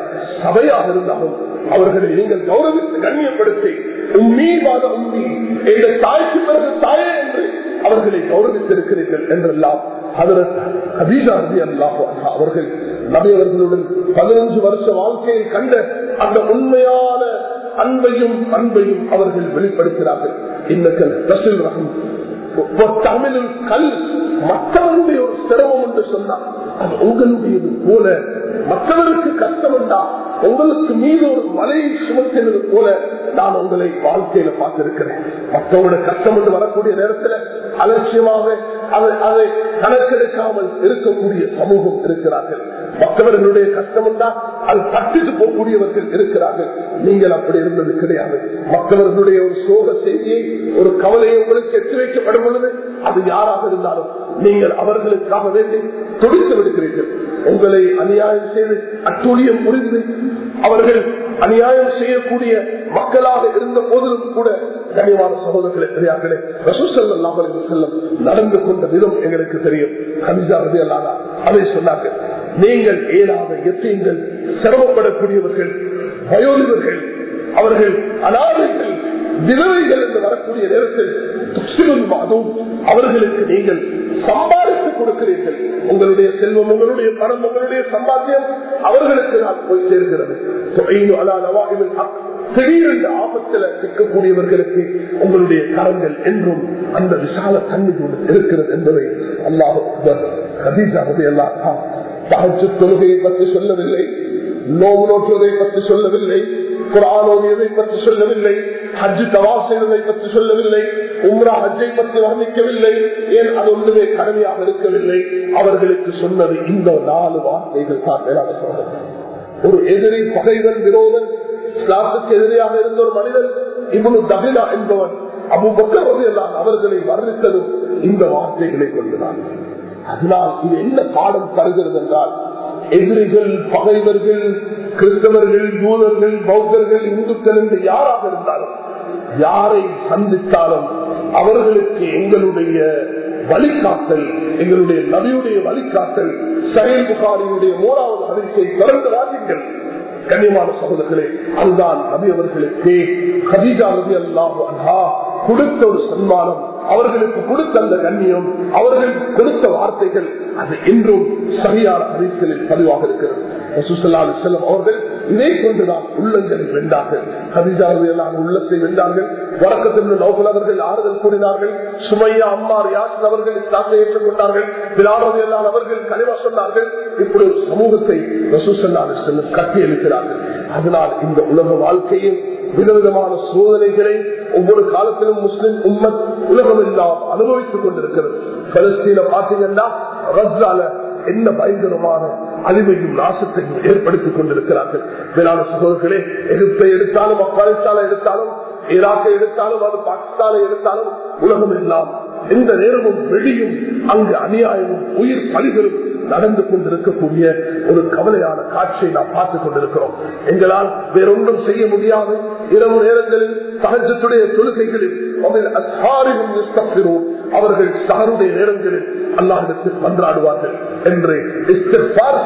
சபையாக இருந்தாலும் அவர்களை நீங்கள் கௌரவித்து கண்ணியப்படுத்தி உம்மீவாத உம்மி எங்கள் தாய்க்கு பிறகு தாயே என்று அவர்களை கௌரவித்திருக்கிறீர்கள் என்றெல்லாம் அவர்கள் நபியவர்களுடன் பதினஞ்சு வருஷ வாழ்க்கையில் கண்ட அந்த உண்மையான அன்பையும் அன்பையும் அவர்கள் வெளிப்படுத்தினார்கள். இன்னக்கள் ரசூல் ரஹம் தமிழில் கல் மற்றவருடைய ஒரு சிரமம் என்று சொன்னார். அது உங்களுடையது போல மற்றவருக்கு கஷ்டம் என்றா உங்களுக்கு மீது ஒரு மலையை சுமத்தினது போல நான் உங்களை வாழ்க்கையில பார்த்திருக்கிறேன். மற்றவங்களோட கஷ்டம் என்று வரக்கூடிய நேரத்தில் அலட்சியமாக அதை அதை கணக்கெடுக்காமல் இருக்கக்கூடிய சமூகம் இருக்கிறார்கள். மற்றவர்களுடைய கஷ்டம் தான் அது தட்டிட்டு போகக்கூடியவர்கள் இருக்கிறார்கள். நீங்கள் அப்படி இருந்தது கிடையாது. மற்றவர்களுடைய ஒரு சோக செய்தியை ஒரு கவலையை உங்களுக்கு எட்டு வைக்கப்படும் பொழுது அது யாராக இருந்தாலும் நீங்கள் அவர்களுக்காக வேண்டி துடித்து விடுகிறீர்கள். உங்களை அநியாயம் செய்து அட்டூழியம் புரிந்து அவர்கள் அநியாயம் செய்யக்கூடிய மக்களாக இருந்த போதிலும் கூட கனிவான சகோதரர்களே பெரியார்களே ரசூசல்லாஹ் செல்லம் நடந்து கொண்ட விதம் எங்களுக்கு தெரியும். கனிஜா ரதி அல்லாதா அதை சொன்னார்கள். நீங்கள் ஏதாவது எத்தீங்கள் சிரமப்படக்கூடியவர்கள் வயோதிபர்கள் அவர்கள் அனாதைகள் விதவைகள் என்று வரக்கூடிய நேரத்தில் துசிலும் அவர்களுக்கு நீங்கள் சம்பாதித்து கொடுக்கிறீர்கள். உங்களுடைய செல்வம் உங்களுடைய பணம் உங்களுடைய சம்பாத்தியம் அவர்களுக்கு நான் போய் சேர்கிறது. திடீரென்று ஆபத்தில் சிக்கக்கூடியவர்களுக்கு உங்களுடைய கரங்கள் என்றும் அந்த விசால தன்மையோடு இருக்கிறது என்பதை அல்லாஹ் கதீஜாவது எல்லாம் தகச்சு தொழுகையை பற்றி சொல்லவில்லை நோவு நோற்றுவதை பற்றி சொல்லவில்லை குரானோதியதை பற்றி சொல்லவில்லை ஹஜ்ஜு தவா செய்வதை பற்றி சொல்லவில்லை உம்ரா ஹஜ்ஜை பற்றி வர்ணிக்கவில்லை ஏன் அது ஒன்றுமே கடமையாக இருக்கவில்லை? அவர்களுக்கு சொன்னது இந்த நாலு வார்த்தைகள் தான் மேலாக ஒரு எதிரி பகைவன் விரோதன் இஸ்லாத்துக்கு எதிரியாக இருந்த ஒரு மனிதன் இவனு தபிலா என்பவன் அபு பக்கர் எல்லாம் அவர்களை வர்ணித்ததும் இந்த வார்த்தைகளை கொண்டுதான். அதனால் இது என்ன பாடம் தருகிறது என்றால் எதிரிகள் பகைவர்கள் கிறிஸ்தவர்கள் யூதர்கள் பௌத்தர்கள் இந்துக்கள் என்று யாராக இருந்தாலும் யாரை சந்தித்தாலும் அவர்களுக்கு எங்களுடைய வழிகாட்டல் எங்களுடைய நபியுடைய வழிகாட்டல் சயல் புகாரியுடைய மூணாவது அறிக்கை தொடர்ந்து வாசிங்கள். கண்ணியமான சகோதரர்களே அதுதான் நபி அவர்களுக்கு கதீஜா நபி அல்லாஹ் கொடுத்த ஒரு சன்மானம். அவர்களுக்கு கொடுத்த அந்த கண்ணியம் அவர்கள் கொடுத்த வார்த்தைகள் அது இன்றும் சரியான அறிக்கைகளில் பதிவாக இருக்கிறது. செல்லும் அவர்கள் இதே கொண்டுதான் உள்ளங்களை வென்றார்கள். கதிஜாவதியெல்லாம் உள்ளத்தை வென்றார்கள். வழக்கத்தின் நோக்கல் அவர்கள் ஆறுதல் கூறினார்கள். சுமையா அம்மார் யாசன் அவர்கள் இஸ்லாத்தை ஏற்றுக்கொண்டார்கள். பிலாவதியெல்லாம் அவர்கள் கனிவா சொன்னார்கள். இப்படி ஒரு சமூகத்தை ரசூசல்லாது செல்லும் கட்டியளிக்கிறார்கள் அதனால் இந்த உலக வாழ்க்கையில் விதவிதமான சோதனைகளை ஒவ்வொரு காலத்திலும் முஸ்லிம் உம்மத் உலகம் எல்லாம் அனுபவித்துக் கொண்டிருக்கிறது. பலஸ்தீன பாத்தீங்கன்னா ரஸ்லால என்ன பயங்கரமான அழிவையும் நாசத்தையும் ஏற்படுத்திக் கொண்டிருக்கிறார்கள். வேளாண் சகோதரர்களே எகிப்தை எடுத்தாலும் ஆப்கானிஸ்தானை எடுத்தாலும் ஈராக்கை எடுத்தாலும் அது பாகிஸ்தானை எடுத்தாலும் உலகம் எல்லாம் எந்த நேரமும் வெளியும் அங்கு அநியாயமும் உயிர் பலிகளும் நடந்து கொண்டிருக்கக்கூடிய ஒரு கவலையான காட்சியை நாம் பார்த்துக் கொண்டிருக்கிறோம். எங்களால் வேறொன்றும் செய்ய முடியாது. இரவு நேரங்களில் சகஜத்துடைய தொழுகைகளில் அவர்கள் சகருடைய நேரங்களில் அல்லாஹிடத்தில் மன்றாடுவார்கள் என்று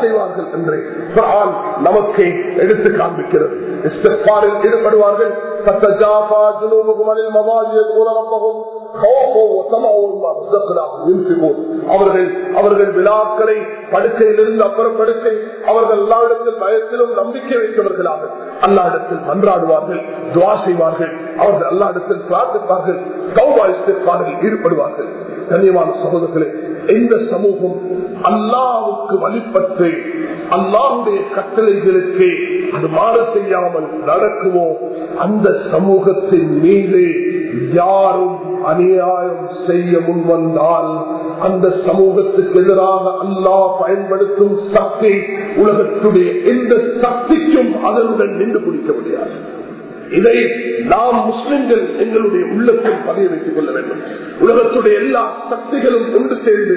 செய்வார்கள் என்று நமக்கு எடுத்து காண்பிக்கிறது. ஈடுபடுவார்கள் அவர்கள் அவர்கள் விழாக்களை படுக்கையிலிருந்து அப்புறம் படுக்கை அவர்கள் எல்லாரிடத்தில் பயத்திலும் நம்பிக்கை வைத்தவர்களாக அல்லாடத்தில் மன்றாடுவார்கள் துவா செய்வார்கள் அவர்கள் அல்லாடத்தில் பிரார்த்திப்பார்கள் கௌபாயத்திற்காரில் ஈடுபடுவார்கள். கண்ணியமான சகோதரர்களே எந்த சமூகம் அல்லாவுக்கு வழிபட்டு அல்லாவுடைய கட்டளைகளுக்கு அது மாறு செய்யாமல் நடக்குமோ? அந்த சமூகத்தின் மீது யாரும் அநியாயம் செய்ய முன்வந்தால் அந்த சமூகத்துக்கு எதிராக அல்லாஹ் பயன்படுத்தும் சக்தி உலகத்துடைய எந்த சக்திக்கும் அதனுடன் நின்று பிடிக்க முடியாது. இதை நாம் முஸ்லிம்கள் எங்களுடைய உள்ளத்தில் பதிய வைத்துக் கொள்ள வேண்டும். உலகத்துடைய எல்லா சக்திகளும் கொண்டு சேர்ந்து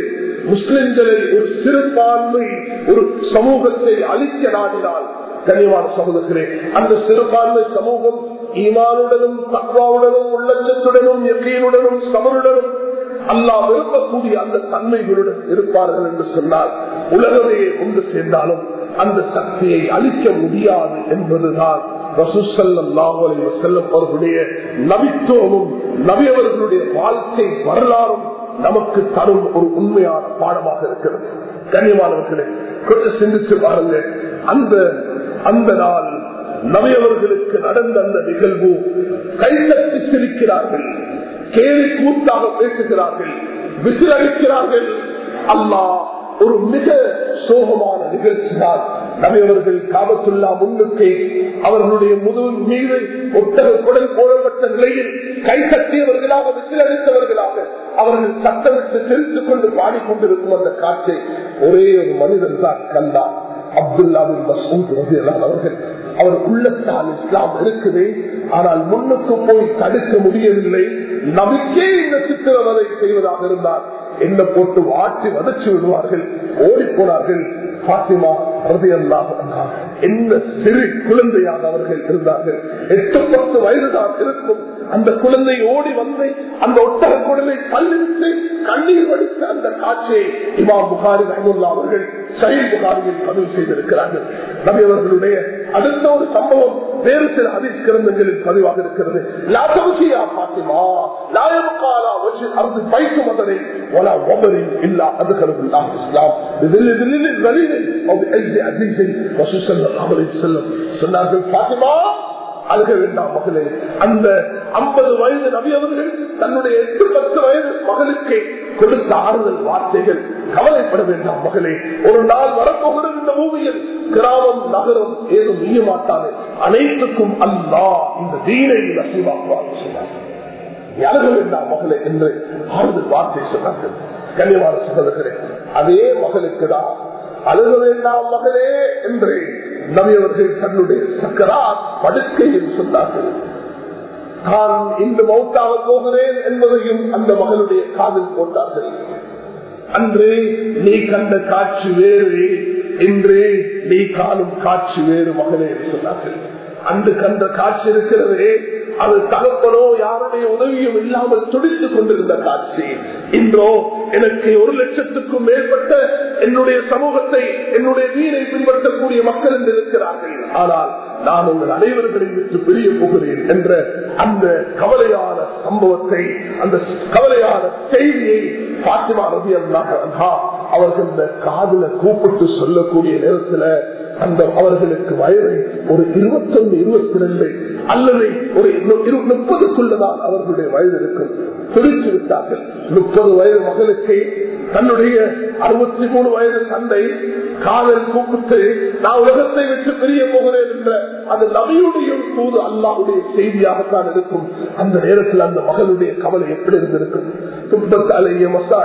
முஸ்லிம்களை ஒரு சிறுபான்மை ஒரு சமூகத்தை அழிக்க நாடினால் கனிவான சமூகத்திலே அந்த சிறுபான்மை சமூகம் ஈமானுடனும் தக்வாவுடனும் உள்ளச்சத்துடனும் எக்கையுடனும் சமருடனும் அல்லா விரும்பக்கூடிய அந்த தன்மைகளுடன் இருப்பார்கள் என்று சொன்னால் உலகமே கொண்டு சேர்ந்தாலும் அந்த சக்தியை அழிக்க முடியாது என்பதுதான் அவர்களுடைய நபித்துவமும் நபியவர்களுடைய வாழ்க்கை வரலாறும் நமக்கு தரும் ஒரு உண்மையான பாடமாக இருக்கிறது. கண்ணியமானவர்களே கொஞ்சம் சிந்திச்சு பாருங்க அந்த அந்த நாள் நவையவர்களுக்கு நடந்த அந்த நிகழ்வு கைதட்டி சிரிக்கிறார்கள் கேலி கூட்டாக பேசுகிறார்கள் விசிலடிக்கிறார்கள். அல்லாஹ் ஒரு மிக சோகமான நிகழ்ச்சி தான் நபியவர்கள் காபத்துள்ளா முன்னுக்கு அவர்களுடைய முது மீது ஒட்டக குடல் போடப்பட்ட நிலையில் கைதட்டியவர்களாக விசிலடித்தவர்களாக அவர்கள் சட்டமிட்டு செலுத்திக் கொண்டு பாடிக்கொண்டிருக்கும் அந்த காட்சி ஒரே ஒரு மனிதன் தான் கண்டார் அப்துல்லாவின் மசூத் அவர்கள். அவர் இஸ்லாம் இருக்குது. ஆனால் முன்னுக்கு போய் தடுக்க முடியவில்லை. நமக்கே இந்த சித்திரவதை செய்வதாக இருந்தார். என்ன போட்டு வாட்டி வதச்சு விடுவார்கள். ஓடி போனார்கள். பாத்திமா என்ன சிறு குழந்தையாக அவர்கள் இருந்தார்கள். எட்டு பத்து வயதுதான் இருக்கும். அந்த குழந்தை ஓடி வந்து அந்த ஒட்டக குழந்தை பல்லிட்டு கண்ணீர் வடித்த அந்த காட்சியை இமாம் புகாரி ரஹமுல்லா அவர்கள் சயில் புகாரியில் பதிவு செய்திருக்கிறார்கள். நபி அவர்களுடைய அடுத்த ஒரு சம்பவம் வேறு சில அதிர் கிரந்தங்களில் பதிவாக இருக்கிறது லாசவசியா பாத்திமா லாயமுக்காலா வச்சு அருந்து பைக்கு மதனை ولا وبر الا ادخله الله الاسلام بذل ذليل ذليل او بعز عزيز رسول صلى الله عليه وسلم சொன்னார்கள் பாத்திமா அழுக வேண்டாம் மகளே அந்த ஐம்பது வயது நபி அவர்கள் தன்னுடைய எட்டு பத்து வயது மகளுக்கு கொடுத்த ஆறுதல் வார்த்தைகள் கவலைப்பட வேண்டாம் மகளே ஒரு நாள் வரப்போகிற இந்த பூமியில் கிராம வானம் நகரம் எதுவும் செய்ய மாட்டானே அனைத்துக்கும் அல்லா இந்த தீனை நசீவாக்குவாங்க சொன்னாங்க யாரு வேண்டாம் மகளே என்று ஆறுதல் வார்த்தை சொன்னார்கள். கன்னிவார சகோதரர்களே அதே மகளுக்கு தான் அழுக வேண்டாம் மகளே என்று நவியவர்கள் தன்னுடைய சக்கரா படுக்கையில் சொன்னார்கள். நான் இன்று மௌத்தாக போகிறேன் என்பதையும் அந்த மகளுடைய காதில் போட்டார்கள். அன்று நீ கண்ட காட்சி வேறு. இன்று நீ காணும் காட்சி வேறு மகளே சொன்னார்கள். அன்று கண்ட காட்சி இருக்கிறதே அது தகப்பனோ யாருடைய உதவியும் இல்லாமல் துடித்துக் கொண்டிருந்த காட்சி. இன்றோ எனக்கு ஒரு லட்சத்துக்கும் மேற்பட்ட என்னுடைய சமூகத்தை என்னுடைய வீரை பின்பற்றக்கூடிய மக்கள் என்று இருக்கிறார்கள். ஆனால் நான் உங்கள் அனைவர்களை விட்டு பிரிய போகிறேன் என்ற அந்த கவலையான சம்பவத்தை அந்த கவலையான செய்தியை பாத்திமா ரவி அவர்கள் இந்த காதல கூப்பிட்டு சொல்லக்கூடிய நேரத்துல அந்த அவர்களுக்கு வயது ஒரு இருபத்தொன்னு இருபத்தி ரெண்டு அல்லது ஒரு முப்பதுக்குள்ளதான் அவர்களுடைய வயது இருக்கும். துடித்து விட்டார்கள் முப்பது வயது மகளுக்கு தன்னுடைய அறுபத்தி மூணு வயது தந்தை காதல் கூப்பிட்டு நான் உலகத்தை விட்டு பிரிய போகிறேன் என்ற அது நபியுடைய தூது அல்லாவுடைய செய்தியாகத்தான் இருக்கும். அந்த நேரத்தில் அந்த மகளுடைய கவலை எப்படி இருந்திருக்கும்? சுப்பத் அலைய மசா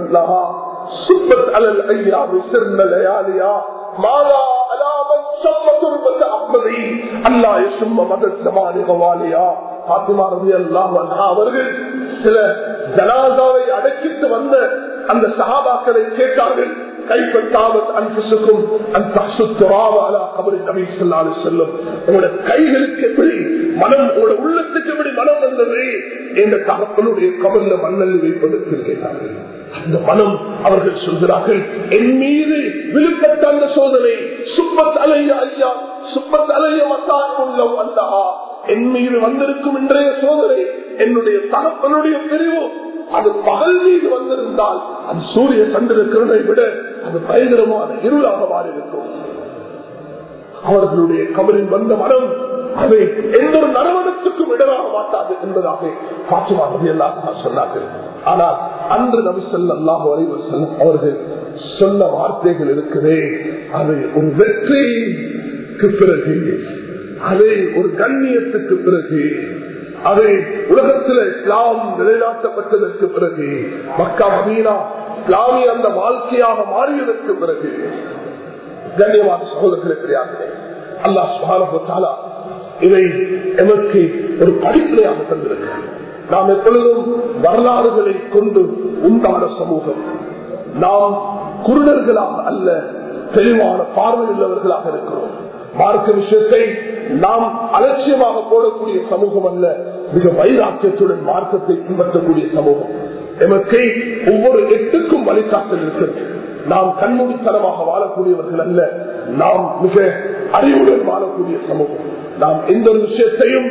அல்லாஹா சுப்பத் அலல் ஐயா விசிர்ன லயாலியா மாலா அலாமன் சம்ம துர்பத்த அம்மதி அல்லா யசும்ம மத சமானி பாத்திமா ரவி அல்லாஹ் அவர்கள் சில ஜனாதாவை அடக்கிட்டு வந்த அந்த சகாபாக்களை கேட்டார்கள். கைப்பற்றாமல் அன்புசுக்கும் அந்த கபரி நபி சொல்லாது செல்லும் உங்களோட கைகளுக்கு எப்படி மனம் உங்களோட உள்ளத்துக்கு எப்படி மனம் வந்தது என்ற தகப்பனுடைய கபல்ல மண்ணல் வைப்பதற்கு அந்த மனம் அவர்கள் சொல்கிறார்கள் என் மீது விழுப்பட்ட அந்த சோதனை சுப்பத் அலைய ஐயா சுப்பத் அலைய மசாயம் அல்லா என் மீது வந்திருக்கும் இன்றைய சோதனை என்னுடைய தகப்பனுடைய பிரிவு அது பகல் மீது வந்திருந்தால் அது சூரிய சந்திருக்கிறதை விட அது பயங்கரமான இருளாக மாறியிருக்கும் அவர்களுடைய கபலில் வந்த மனம் அதை எந்த ஒரு நடவடிக்கைக்கும் இடராக மாட்டாது என்பதாக பாச்சுவானது எல்லாம் சொன்னார்கள். ஆனால் அன்று நபி சொல்லாஹ் செல்லும் அவர்கள் சொன்ன வார்த்தைகள் இருக்குதே அது ஒரு வெற்றிக்கு பிறகு அது ஒரு கண்ணியத்துக்கு பிறகு அது உலகத்தில் இஸ்லாம் நிலைநாட்டப்பட்டதற்கு பிறகு மக்கா மதீனா இஸ்லாமிய அந்த வாழ்க்கையாக மாறியதற்கு பிறகு கண்ணியமான கிடையாது அல்லா சுகான இதை எமக்கு ஒரு படிப்பினையாக தந்திருக்கிறார். நாம் எப்பொழுதும் வரலாறுகளை கொண்டு உண்டான சமூகம். நாம் குருடர்களாக அல்ல தெளிவான பார்வை உள்ளவர்களாக இருக்கிறோம். மார்க்க விஷயத்தை நாம் அலட்சியமாக போடக்கூடிய சமூகம் அல்ல மிக வைராக்கியத்துடன் மார்க்கத்தை பின்பற்றக்கூடிய சமூகம். எமக்கு ஒவ்வொரு எட்டுக்கும் வழிகாட்டல் இருக்கிறது. நாம் கண்மூடித்தனமாக வாழக்கூடியவர்கள் அல்ல நாம் மிக அறிவுடன் வாழக்கூடிய சமூகம். நாம் எந்த ஒரு விஷயத்தையும்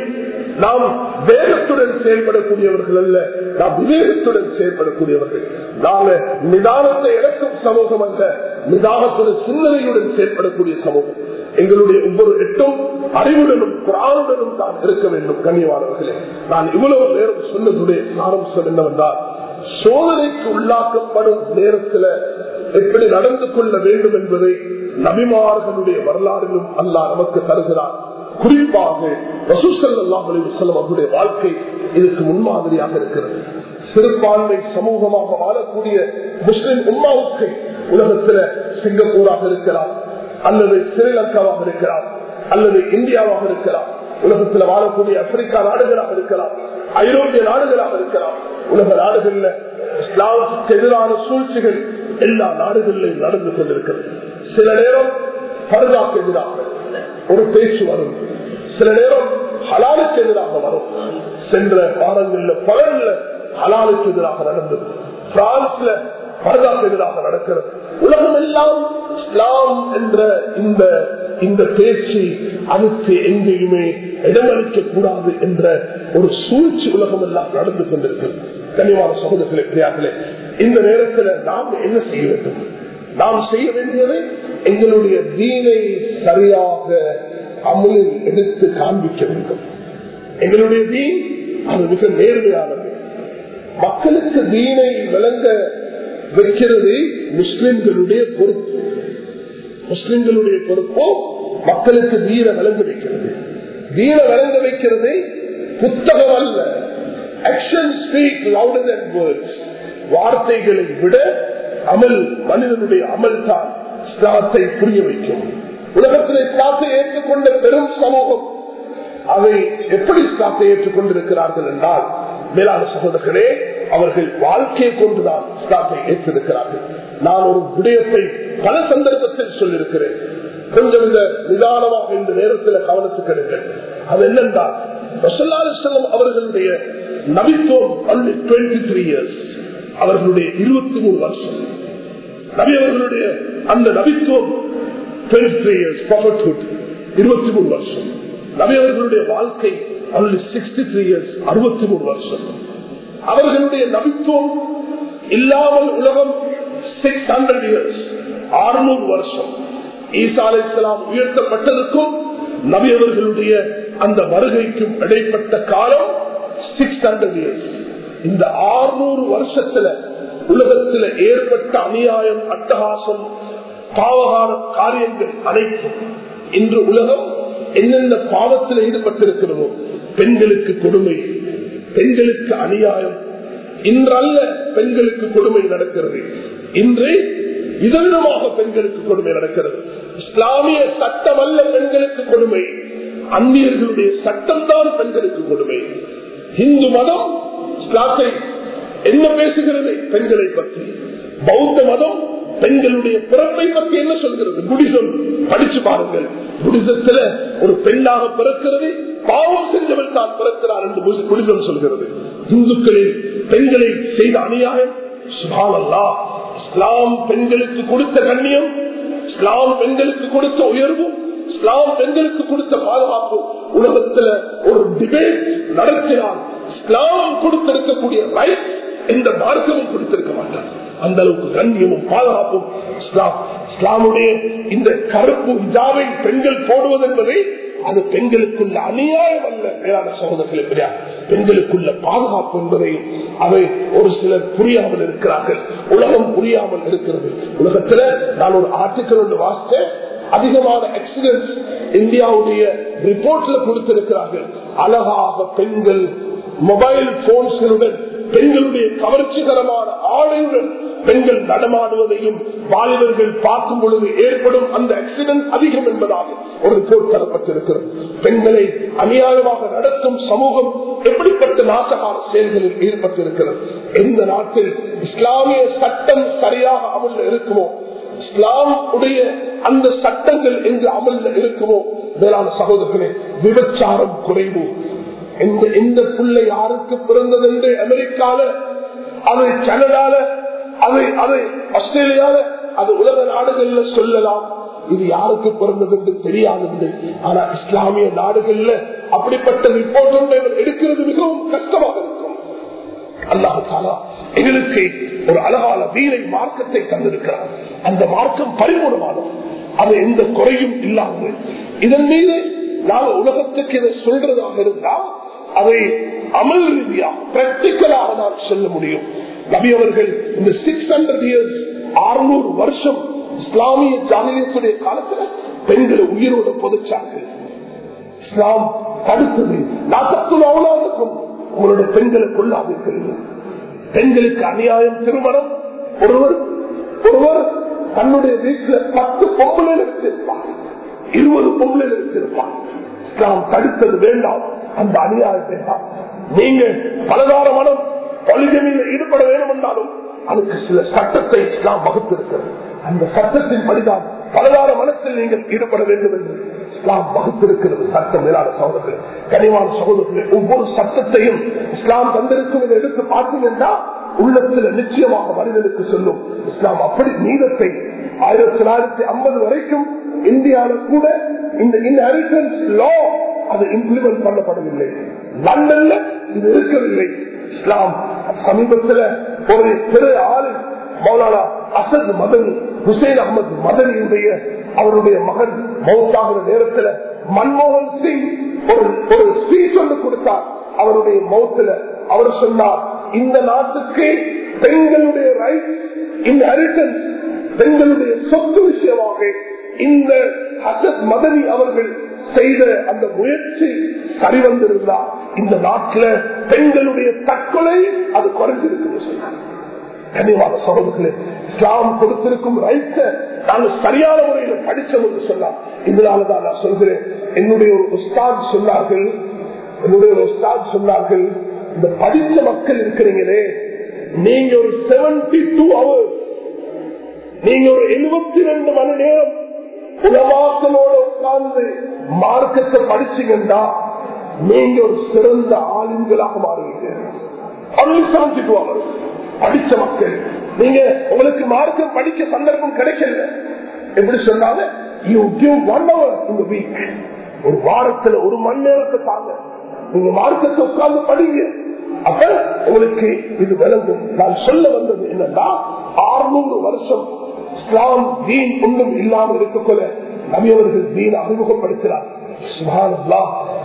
நாம் வேகத்துடன் செயல்படக்கூடியவர்கள் அல்ல நாம் விவேகத்துடன் செயல்படக்கூடியவர்கள். நாங்க நிதானத்தை இழக்கும் சமூகம் அல்ல நிதானத்துடன் சிந்தனையுடன் செயல்படக்கூடிய சமூகம். எங்களுடைய ஒவ்வொரு எட்டும் அறிவுடனும் குரானுடனும் தான் இருக்க வேண்டும் கண்ணியவானவர்களே. நான் இவ்வளவு நேரம் சொன்னதுடைய சாரம்சம் என்னவென்றால் சோதனைக்கு உள்ளாக்கப்படும் நேரத்தில் எப்படி நடந்து கொள்ள வேண்டும் என்பதை நபிமார்களுடைய வரலாறிலும் அல்லா நமக்கு தருகிறார். குறிப்பாக அவருடைய வாழ்க்கை இதுக்கு முன்மாதிரியாக இருக்கிறது. சிறுபான்மை சமூகமாக வாழக்கூடிய முஸ்லிம் உம்மாவுக்கு உலகத்தில் சிங்கப்பூராக இருக்கலாம் அல்லது ஸ்ரீலங்காவாக இருக்கலாம் அல்லது இந்தியாவாக இருக்கலாம் உலகத்தில் வாழக்கூடிய ஆப்பிரிக்கா நாடுகளாக இருக்கலாம் ஐரோப்பிய நாடுகளாக இருக்கலாம் உலக நாடுகள்ல இஸ்லாமுக்கு எதிரான சூழ்ச்சிகள் எல்லா நாடுகளிலும் நடந்து கொண்டிருக்கிறது. சில நேரம் பரதாக்கு எதிராக ஒரு பேச்சு வரும். சில நேரம் ஹலாலுக்கு எதிராக வரும். சென்ற வாரங்கள்ல பகல்ல ஹலாலுக்கு எதிராக நடந்தது. பிரான்ஸ்ல பரதாக்கு எதிராக நடக்கிறது. உலகம் எல்லாம் இஸ்லாம் என்ற இந்த இந்த பேச்சு அதுக்கு எங்கேயுமே இடமளிக்க கூடாது என்ற ஒரு சூழ்ச்சி உலகம் எல்லாம் நடந்து கொண்டிருக்கிறது. கனிவான சமூகத்திலே பிரியார்களே இந்த நேரத்தில் நாம் என்ன செய்ய வேண்டும்? நாம் செய்ய வேண்டியது எங்களுடைய தீனை சரியாக அமலில் எடுத்து காண்பிக்க வேண்டும். எங்களுடைய தீன் அது மிக நேர்மையானது. மக்களுக்கு தீனை விளங்க வைக்கிறது முஸ்லிம்களுடைய பொறுப்பு. முஸ்லிம்களுடைய பொறுப்போ மக்களுக்கு வீர விளங்க வைக்கிறது. வீர வழங்க வைக்கிறது புத்தகம் அல்ல. Action speak louder than words வார்த்தைகளை விட அமல் மனிதனுடைய அமல் தான் இஸ்லாத்தை புரிய வைக்கும். உலகத்தில் இஸ்லாத்தை ஏற்றுக்கொண்ட பெரும் சமூகம் அதை எப்படி இஸ்லாத்தை ஏற்றுக்கொண்டிருக்கிறார்கள் என்றால் மேலான சகோதரர்களே அவர்கள் வாழ்க்கையை கொண்டுதான் இஸ்லாத்தை ஏற்றிருக்கிறார்கள். நான் ஒரு விடயத்தை பல சந்தர்ப்பத்தில் சொல்லியிருக்கிறேன். கொஞ்சம் இந்த நிதானமாக இந்த நேரத்தில் கவனத்துக்கு எடுங்கள். அது என்னென்றால் அவர்களுடைய நபித்துவம் only 23 இயர்ஸ் அவர்களுடைய இருபத்தி மூணு வருஷம். நபி அவர்களுடைய அந்த நபித்துவம் 23 இயர்ஸ் இருபத்தி மூணு வருஷம். நபி அவர்களுடைய வாழ்க்கை அன் சிக்ஸ்டி த்ரீ இயர்ஸ் அறுபத்தி மூணு வருஷம். அவர்களுடைய நபித்துவம் இல்லாமல் உலகம் சிக்ஸ் ஹண்ட்ரட் இயர்ஸ் அறுநூறு வருஷம். ஈசா அலை இஸ்லாம் உயர்த்தப்பட்டதுக்கும் நபி அவர்களுடைய அந்த வருகைக்கும் இடைப்பட்ட காலம் சிக்ஸ் ஹண்ட்ரட் இயர்ஸ் இந்த ஆறுநூறு வருஷத்துல உலகத்தில் ஏற்பட்ட அநியாயம் அட்டகாசம் பாவகார காரியங்கள் அனைத்தும் இன்று உலகம் என்னென்ன பாவத்தில் ஈடுபட்டிருக்கிறதோ பெண்களுக்கு கொடுமை பெண்களுக்கு அநியாயம். இன்றல்ல பெண்களுக்கு கொடுமை நடக்கிறது. இன்று விதவிதமாக பெண்களுக்கு கொடுமை நடக்கிறது. இஸ்லாமிய சட்டம் அல்ல பெண்களுக்கு கொடுமை. அந்நியர்களுடைய சட்டம் தான் பெண்களுக்கு கொடுமை. இந்து மதம் இஸ்லாத்தை என்ன பேசுகிறது? பெண்களை பற்றி. பௌத்த மதம் பெண்களுடைய பிறப்பை பற்றி என்ன சொல்கிறது? புடிசம் படிச்சு பாருங்கள். புடிசத்துல ஒரு பெண்ணாக பிறக்கிறது பாவம் செஞ்சவள் தான் பிறக்கிறார் என்று புடிசம் சொல்கிறது. இந்துக்களில் பெண்களை செய்த அநியாயம் சுபாலல்லா இஸ்லாம் பெண்களுக்கு கொடுத்த கண்ணியம் இஸ்லாம் பெண்களுக்கு கொடுத்த உயர்வு இஸ்லாம் பெண்களுக்கு கொடுத்த பாதுகாப்பு. உலகத்துல ஒரு டிபேட் நடத்தினால் இஸ்லாம் கொடுத்திருக்கக்கூடிய ரைட் எந்த மார்க்கமும் கொடுத்திருக்க மாட்டார் அந்த அளவுக்கு கண்ணியமும் பாதுகாப்பும் இஸ்லாம். இஸ்லாமுடைய இந்த கருப்பு ஹிஜாவை பெண்கள் போடுவது என்பதை அது பெண்களுக்குள்ள அநியாயம் அல்ல மேலான சகோதரர்கள் பெரியா. பெண்களுக்குள்ள பாதுகாப்பு என்பதை அவை ஒரு சிலர் புரியாமல் இருக்கிறார்கள். உலகம் புரியாமல் இருக்கிறது. உலகத்துல நான் ஒரு ஆர்டிக்கல் ஒன்று வாசித்தேன். அதிகமான ஆக்சிடென்ட் இந்தியாவுடைய ரிப்போர்ட்ல கொடுத்திருக்கிறார்கள். அழகாக பெண்கள் மொபைல் போன்ஸ்களுடன் பெண்களுடைய கவர்ச்சிகரமான ஆடையுடன் பெண்கள் நடமாடுவதையும் வாலிபர்கள் பார்க்கும் பொழுது ஏற்படும் அந்த ஆக்சிடென்ட் அதிகம் என்பதாக ஒரு ரிப்போர்ட் தரப்பட்டிருக்கிறது. பெண்களை அநியாயமாக நடத்தும் சமூகம் எப்படிப்பட்ட நாசகார செயல்களில் ஈடுபட்டிருக்கிறது? எந்த நாட்டில் இஸ்லாமிய சட்டம் சரியாக அமல்ல இருக்குமோ? இஸ்லாம் உடைய அந்த சட்டங்கள் எங்கு அமல் இருக்குமோ? வேளாண் சகோதரர்களே விபச்சாரம் குறைவு. எந்த இந்த பிள்ளை யாருக்கு பிறந்தது என்று அமெரிக்கால அது கனடால அது அதை ஆஸ்திரேலியால அது உலக நாடுகள்ல சொல்லலாம். இது யாருக்கு பிறந்தது என்று தெரியாது ஆனா இஸ்லாமிய நாடுகள்ல அப்படிப்பட்ட ரிப்போர்ட் ஒன்று எடுக்கிறது மிகவும் கஷ்டமாக இருக்கும். அல்லாஹாலா எங்களுக்கு ஒரு அழகான வீரை மார்க்கத்தை தந்திருக்கிறார். அந்த மார்க்கம் பரிபூர்ணமானது. அது எந்த குறையும் இல்லாமல். இதன் மீது நாங்கள் உலகத்துக்கு இதை சொல்றதாக இருந்தால் அதை அமல் ரீதியா பிராக்டிக்கலாக நான் சொல்ல முடியும். நபி அவர்கள் இந்த சிக்ஸ் ஹண்ட்ரட் இயர்ஸ் அறுநூறு வருஷம் இஸ்லாமிய ஜாலியத்துடைய காலத்துல பெண்களை உயிரோட பொதுச்சார்கள். இஸ்லாம் தடுத்தது. நாட்டத்தில் அவ்வளவுக்கும் உங்களுடைய பெண்களை கொள்ளாதீர்கள் பெண்களுக்கு அநியாயம் திருமணம் ஒருவர் ஒருவர் தன்னுடைய வீட்டுல பத்து பொம்பளை வச்சிருப்பார். இருபது பொம்பளை வச்சிருப்பார். இஸ்லாம் தடுத்தது வேண்டாம். அந்த அதிகாரத்தை நீங்கள் நீங்க பலதார மனம் ஈடுபட வேண்டும் என்றாலும் அதுக்கு சில சட்டத்தை இஸ்லாம் வகுத்திருக்கிறது. அந்த சட்டத்தின் படிதான் பலதார மனத்தில் நீங்கள் ஈடுபட வேண்டும் என்று இஸ்லாம் வகுத்திருக்கிறது. சட்டம் மேலான சகோதரர்கள் கனிவான சகோதரர்கள் ஒவ்வொரு சட்டத்தையும் இஸ்லாம் தந்திருக்கும் எடுத்து பார்த்தீங்கன்னா உள்ளத்துல நிச்சயமாக மனிதனுக்கு சொல்லும் இஸ்லாம் அப்படி நீதத்தை ஆயிரத்தி தொள்ளாயிரத்தி ஐம்பது வரைக்கும் இந்தியாவில் கூட இந்த இன்ஹெரிட்டன்ஸ் லா அது இம்ப்ளிமெண்ட் பண்ணப்படவில்லை. லண்டன்ல இது இருக்கவில்லை. இஸ்லாம் சமீபத்தில் ஒரு பெரு ஆளு மௌலானா அசத் மதனி ஹுசைன் அகமது மதனியுடைய அவருடைய மகன் மௌத்தாகிற நேரத்தில் மன்மோகன் சிங் ஒரு ஒரு ஸ்பீச் ஒன்று கொடுத்தார். அவருடைய மௌத்துல அவர் சொன்னார் இந்த நாட்டுக்கு பெண்களுடைய ரைட் இன்ஹெரிட்டன்ஸ் பெண்களுடைய சொத்து விஷயமாக இந்த ஹசத் மதனி அவர்கள் செய்த அந்த முயற்சி சரி வந்திருந்தா இந்த நாட்டில் பெண்களுடைய தற்கொலை அது குறைஞ்சிருக்கு சொன்னாங்க. கனிவான சகோதரர்களே இஸ்லாம் கொடுத்திருக்கும் ரைட்ட நாங்கள் சரியான முறையில் படிச்சோம் என்று சொல்லலாம் இதனாலதான் நான் சொல்கிறேன் என்னுடைய ஒரு உஸ்தாத் சொன்னார்கள் என்னுடைய ஒரு உஸ்தாத் சொன்னார்கள் இந்த படித்த மக்கள் இருக்கிறீங்களே நீங்க ஒரு செவன்டி டூ ஹவர்ஸ் நீங்க ஒரு எழுபத்தி ரெண்டு மணி நேரம் உலமாக்களோட உட்கார்ந்து மார்க்கத்தை படிச்சீங்கன்னா நீங்க ஒரு சிறந்த ஆளுங்களாக மாறுவீங்க only 72 hours. படிச்ச மக்கள். நீங்க உங்களுக்கு மார்க்கம் படிக்க சந்தர்ப்பம் கிடைக்கல எப்படி சொன்னாங்க? ஒன் ஹவர் வீக் ஒரு வாரத்துல ஒரு மணி நேரத்தை தாங்க. நீங்க மார்க்கத்தை உட்கார்ந்து படிங்க. அப்ப உங்களுக்கு இது விளங்கும். நான் சொல்ல வந்தது என்னன்னா ஆறுநூறு வருஷம் இஸ்லாம் தீன் ஒன்றும் இல்லாமல் இருக்கக்கொள்ள நபியவர்கள் தீன் அறிமுகப்படுத்தினார்.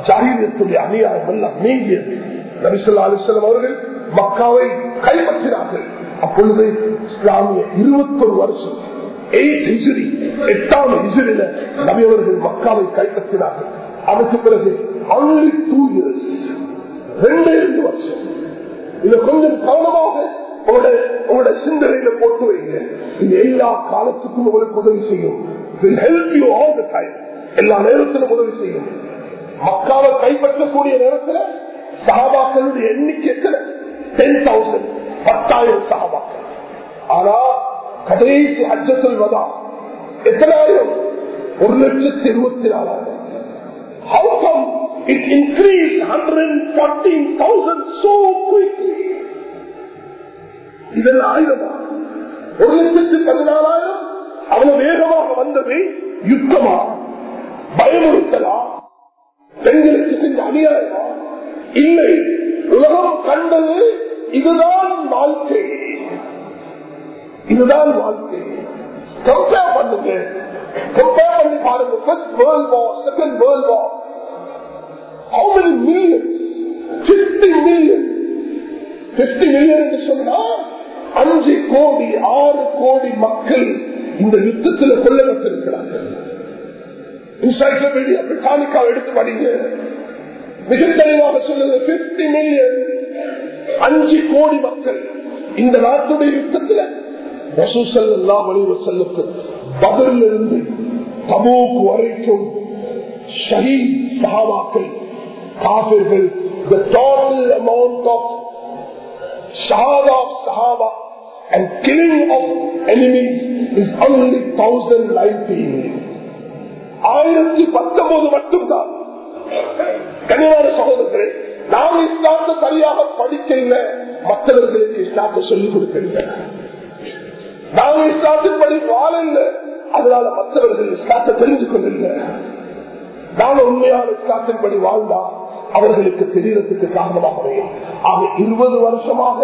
ஜாகிரியத்துடைய அநியாயம் எல்லாம் நீங்கியது. நபிசல்லா அலிஸ்லாம் அவர்கள் மக்காவை கைப்பற்றினார்கள். அப்பொழுது இஸ்லாமிய இருபத்தொரு வருஷம் எட்டாம் ஹிஜரில நபியவர்கள் மக்காவை கைப்பற்றினார்கள். அதுக்கு பிறகு only டூ இயர்ஸ் ரெண்டு இரண்டு வருஷம். இதை கொஞ்சம் கவனமாக உங்களோட சிந்தனையில போட்டு வைங்க. இது எல்லா காலத்துக்கும் உங்களுக்கு உதவி செய்யும். எல்லா நேரத்திலும் உதவி செய்யும். மக்காவை கைப்பற்றக்கூடிய நேரத்தில் சகாபாக்களுடைய எண்ணிக்கை எத்தனை? டென் தௌசண்ட் பத்தாயிரம் சகாபாக்கள். ஆனா கடைசி அச்சத்தில் வதா எத்தனாயிரம்? ஒரு லட்சத்தி இருபத்தி நாலாயிரம். It increase hundred increased 114,000 so quickly? இதெல்லாம் ஆயுதமா ஒரு லட்சத்து பதினாலாயிரம் அவ்வளவு வேகமாக வந்தது யுத்தமா? பயமுறுத்தலா? பெண்களுக்கு செஞ்ச அநியாயமா? இல்லை உலகம் கண்டது இதுதான் வாழ்க்கை. இதுதான் வாழ்க்கை. கம்பேர் பண்ணுங்க. கம்பேர் பண்ணி பாருங்க. First world war second world war how many millions fifty million fifty million சொன்னா அஞ்சு கோடி ஆறு கோடி மக்கள் இந்த யுத்தத்தில் கொல்லப்பட்டிருக்கிறார்கள். எடுத்து படிங்க. மிக தெளிவாக சொல்லுங்க பிப்டி மில்லியன் அஞ்சு கோடி மக்கள் இந்த நாட்டுடைய யுத்தத்தில் ரசூசல்லா வலிவ செல்லுக்கு பதிலிருந்து தபோக்கு வரைக்கும் ஷஹீத் சஹாபாக்கள் காபிர்கள் the total amount of shahada of sahaba and killing of enemies is only 1019 ஆயிரத்தி பத்தொன்பது மட்டும்தான். கனிவான சகோதரர்களே நாம் இஸ்லாத்தை சரியாக படிக்கல மற்றவர்களுக்கு இஸ்லாத்தை சொல்லிக் கொடுக்கல நாம் இஸ்லாத்தின்படி வாழல அதனால மற்றவர்கள் இஸ்லாத்தை தெரிஞ்சு கொண்டில்ல நாம உண்மையான இஸ்லாத்தின்படி வாழ்ந்தா அவர்களுக்கு தெரியறதுக்கு காரணமாக ஆக இருபது வருஷமாக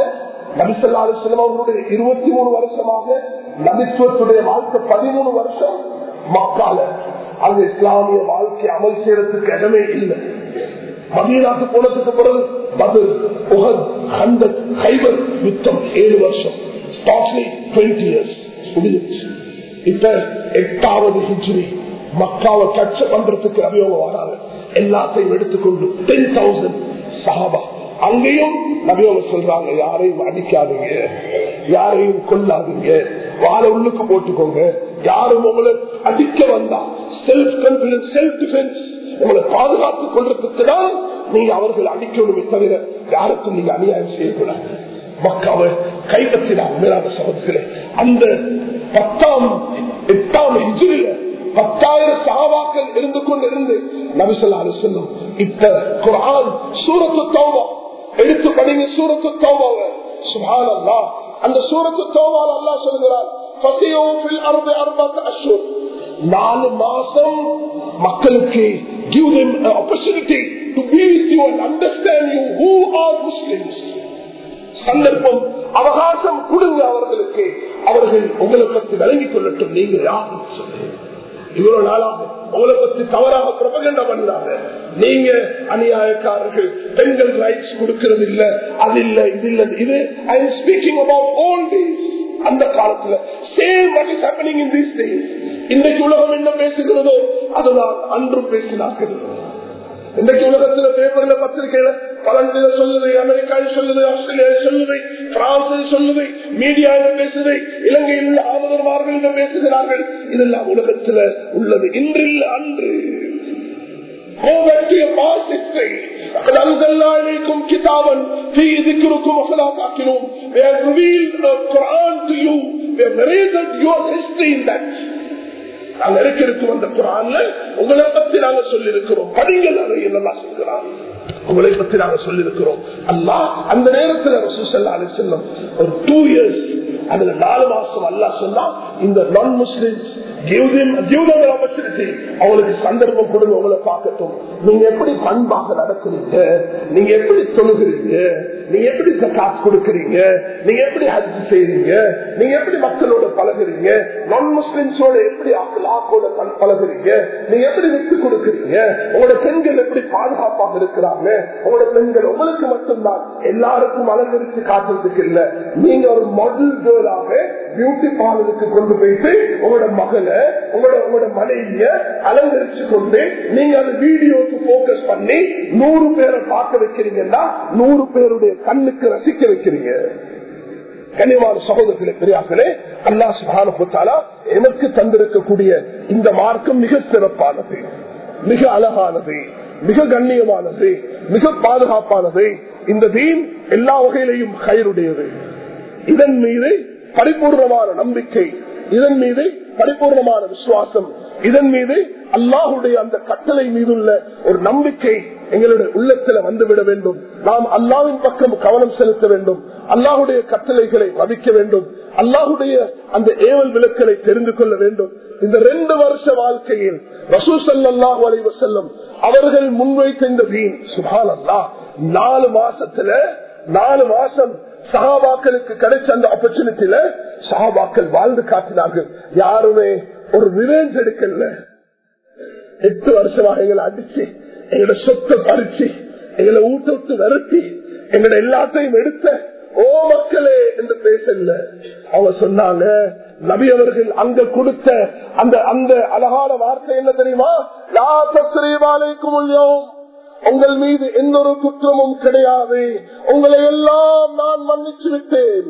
நபிசல்லா செல்லம் அவர்களுடைய இருபத்தி மூணு வருஷமாக நபித்துவத்துடைய வாழ்க்கை பதிமூணு வருஷம் மக்கால. அந்த இஸ்லாமிய வாழ்க்கை அமல் செய்யறதுக்கு இடமே இல்லை. மதீனாக்கு போனதுக்கு பிறகு பதில் உகத் ஹந்தத் ஹைபர் யுத்தம் ஏழு வருஷம். டுவெண்ட்டி இயர்ஸ் முடிஞ்சிருச்சு. இப்ப எட்டாவது ஹிஜ்ரி. மக்காவை கட்ச பண்றதுக்கு அபியோகம் வராது எல்லாத்தையும் எடுத்துக்கொண்டு டென் தௌசண்ட் சஹாபா அங்கேயும் நபியோக சொல்றாங்க யாரையும் அடிக்காதீங்க யாரையும் கொல்லாதீங்க. வாழ உள்ளுக்கு போட்டுக்கோங்க. யாரும் உங்களை அடிக்க வந்தா செல்ஃப் கான்பிடன்ஸ் செல்ஃப் டிஃபென்ஸ் உங்களை பாதுகாத்துக் கொள்றதுக்கு தான் நீங்க அவர்கள் அடிக்கணுமே தவிர யாருக்கும் நீங்க அநியாயம் செய்யக்கூடாது. மக்காவை கைப்பற்றினார் மேலான சகோதரர்களே. அந்த பத்தாம் எட்டாம் இஜில பத்தாயிரம் சாவாக்கள் இருந்து கொண்டு இருந்து நபிசல்லாரு சொல்லும் இப்ப குரான் சூரத்து தௌவா எடுத்து படிங்க சூரத்து தோவாங்க சுபான் அல்லா அந்த சூரத்து தோவால் அல்லா சொல்கிறார் நாலு மாசம் மக்களுக்கு give them an opportunity to be with you and understand you who are Muslims. சந்தர்ப்பம் அவகாசம் கொடுங்க அவர்களுக்கு. அவர்கள் உங்களை பற்றி விளங்கிக் கொள்ளட்டும் நீங்கள் யாரும் சொல்லுங்கள் இவ்வளவு நாளாக உங்களை பத்தி தவறாக பிரபகண்டம் பண்றாங்க. நீங்க அநியாயக்காரர்கள் பெண்கள் ரைட்ஸ் கொடுக்கிறது இல்ல அது இல்ல இது இல்ல. இது I am speaking about all days அந்த காலத்துல same what is happening in these days இன்னைக்கு உலகம் என்ன பேசுகிறதோ அதுதான் அன்றும் பேசினார்கள். இன்றைக்கு உலகத்துல பேப்பர்ல பத்திரிகையில பலன்களை சொல்லுது அமெரிக்காவில் சொல்லுது ஆஸ்திரேலியா சொல்லுது பிரான்சில் சொல்லுது மீடியாவில பேசுது இலங்கையில் உள்ள ஆதரவாளர்கள் பேசுகிறார்கள் இதெல்லாம் உலகத்துல உள்ளது இன்றில் அன்று Go back to your past history. لقد أنزلنا إليكم كتابا فيه ذكركم وفلا تعقلون. We have revealed a Quran to you. We have narrated your history in that. நாங்க இருக்கிறோம் அந்த குரான்ல உங்களை பத்தி நாங்க சொல்லி இருக்கிறோம் படிங்கள் அதை என்னெல்லாம் சொல்கிறான் உங்களை பத்தி நாங்க சொல்லி இருக்கிறோம் அல்லா அந்த நேரத்தில் ரசூசல்லா அலி செல்லம் ஒரு டூ இயர்ஸ் அதுல நாலு மாசம் அல்லா சொன்னா இந்த நான் முஸ்லிம்ஸ் அவங்களுக்கு சந்தர்ப்பம் கொடுங்க உங்களை பார்க்கட்டும். நீங்க எப்படி பண்பாக நடக்கிறீங்க? நீங்க எப்படி தொழுகிறீங்க? நீங்க எப்படி காசு கொடுக்கறீங்க? நீங்க எப்படி ஹஜ் செய்றீங்க? நீங்க எப்படி மக்களோட பழகுறீங்க? நான் முஸ்லிம்ஸோட எப்படி அக்கலாக்கோட பழகுறீங்க? நீங்க எப்படி விட்டு கொடுக்கறீங்க? உங்களோட பெண்கள் எப்படி பாதுகாப்பாக இருக்கிறாங்க? உங்களோட பெண்கள் உங்களுக்கு மட்டும்தான் எல்லாருக்கும் அலங்கரிச்சு காட்டுறதுக்கு இல்ல. நீங்க ஒரு மாடல் கேர்ளாக பியூட்டி பார்லருக்கு கொண்டு போயிட்டு உங்களோட மகளை உங்களோட உங்களோட மனைவிய அலங்கரிச்சு கொண்டு நீங்க அந்த வீடியோக்கு போக்கஸ் பண்ணி நூறு பேரை பார்க்க வைக்கிறீங்கன்னா நூறு பேருடைய கண்ணுக்கு ரசிக்க வைக்கிறீங்க. கனிவான சகோதரர்களே பெரியார்களே அல்லா எனக்கு தந்திருக்கக்கூடிய இந்த மார்க்கம் மிக சிறப்பானது மிக அழகானது மிக கண்ணியமானது மிக பாதுகாப்பானது. இந்த தீன் எல்லா வகையிலையும் கயிறுடையது. இதன் மீது பரிபூர்ணமான நம்பிக்கை இதன் மீது பரிபூர்ணமான விசுவாசம். இதன் மீது அல்லாஹுடைய அந்த கட்டளை மீதுள்ள ஒரு நம்பிக்கை எங்களுடைய உள்ளத்துல வந்துவிட வேண்டும். நாம் அல்லாவின் பக்கம் கவனம் செலுத்த வேண்டும். அல்லாஹுடைய கட்டளைகளை மதிக்க வேண்டும். அல்லாஹுடைய அந்த ஏவல் விளக்கலை தெரிந்து கொள்ள வேண்டும். இந்த ரெண்டு வருஷ வாழ்க்கையில் ரசூசல்லாஹு அலைவ செல்லும் அவர்கள் முன்வைத்த இந்த வீண். சுபான் அல்லா நாலு மாசத்துல நாலு மாசம் சகாபாக்களுக்கு கிடைச்ச அந்த ஆப்பர்ச்சுனிட்டியில சகாபாக்கள் வாழ்ந்து காட்டினார்கள். யாருமே ஒரு ரிவேஞ்ச் எடுக்கல. எட்டு வருஷமாக எங்களை அடிச்சு எங்களோட சொத்தை பறிச்சு எங்களை ஊட்ட விட்டு விரட்டி எங்களோட எல்லாத்தையும் எடுத்த ஓ மக்களே என்று பேசல. அவங்க சொன்னாங்க நபி அவர்கள் அங்க கொடுத்த அந்த அந்த அழகான வார்த்தை என்ன தெரியுமா? லா தஸ்ரீவாலைக்கும் உங்கள் மீது எந்த ஒரு குற்றமும் கிடையாது. உங்களை எல்லாம் நான் மன்னிச்சு விட்டேன்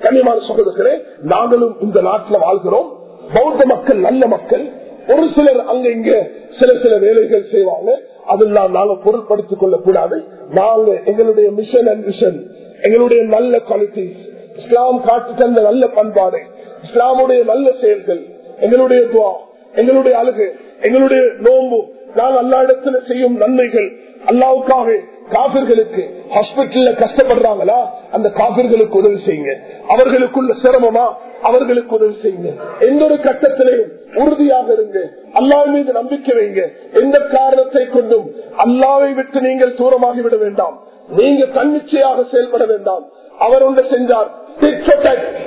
கனிமான சகோதரர்களே நாங்களும் இந்த நாட்டில் வாழ்கிறோம். பௌத்த மக்கள் நல்ல மக்கள். ஒரு சிலர் அங்க இங்க சில சில வேலைகள் செய்வாங்க. அதெல்லாம் நாங்க பொருட்படுத்திக் கொள்ள கூடாது நாங்க எங்களுடைய மிஷன் அண்ட் விஷன் எங்களுடைய நல்ல குவாலிட்டிஸ் இஸ்லாம் காட்டு தந்த நல்ல பண்பாடு இஸ்லாமுடைய நல்ல செயல்கள் எங்களுடைய துவா எங்களுடைய அழகு எங்களுடைய நோம்பு நான் அல்லா இடத்துல செய்யும் நன்மைகள் அல்லாவுக்காக காபிர்களுக்கு ஹாஸ்பிட்டல்ல கஷ்டப்படுறாங்களா? அந்த காபிர்களுக்கு உதவி செய்யுங்க. அவர்களுக்குள்ள சிரமமா? அவர்களுக்கு உதவி செய்யுங்க. எந்த ஒரு கட்டத்திலையும் உறுதியாக இருங்க. அல்லாஹ் மீது நம்பிக்கை வைங்க. எந்த காரணத்தை கொண்டும் அல்லாவை விட்டு நீங்கள் தூரமாகி விட வேண்டாம். நீங்க தன்னிச்சையாக செயல்பட வேண்டாம். அவர் ஒன்று செஞ்சார்.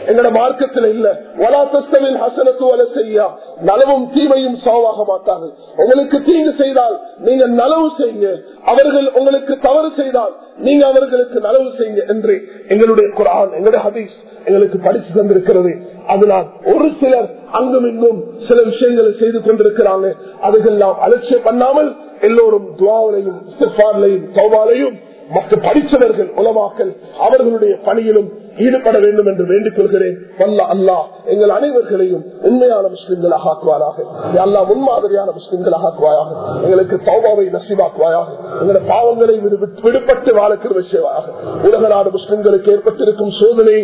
எங்களோட மார்க்கத்தில் இல்ல. வலாத்தஸ்தவின் ஹசனத்து வல செய்யா நலவும் தீமையும் சோவாக மாட்டார்கள். உங்களுக்கு தீங்கு செய்தால் நீங்க நலவு செய்யுங்க. அவர்கள் உங்களுக்கு தவறு செய்தால் நீங்க அவர்களுக்கு நலவு செய்யுங்க என்று எங்களுடைய குரான் எங்களுடைய ஹதீஸ் எங்களுக்கு படிச்சு தந்திருக்கிறது. அதனால் ஒரு சிலர் அங்கும் இங்கும் சில விஷயங்களை செய்து கொண்டிருக்கிறாங்க. அதுக்கெல்லாம் அலட்சியம் பண்ணாமல் எல்லோரும் துவாவிலையும் தௌபாலையும் மற்ற படித்தவர்கள் உலமாக்கல் அவர்களுடைய பணியிலும் ஈடுபட வேண்டும் என்று வேண்டிக் கொள்கிறேன். வல்ல அல்லா எங்கள் அனைவர்களையும் உண்மையான முஸ்லிம்களாக ஆக்குவாராக. அல்லா முன்மாதிரியான முஸ்லிம்களாக ஆக்குவாயாக எங்களுக்கு தௌபாவை நசிவாக்குவாயாக எங்களை பாவங்களை விடுபட்டு வாழக்கிற விஷயமாக. உலக நாடு முஸ்லிம்களுக்கு ஏற்பட்டிருக்கும் சோதனை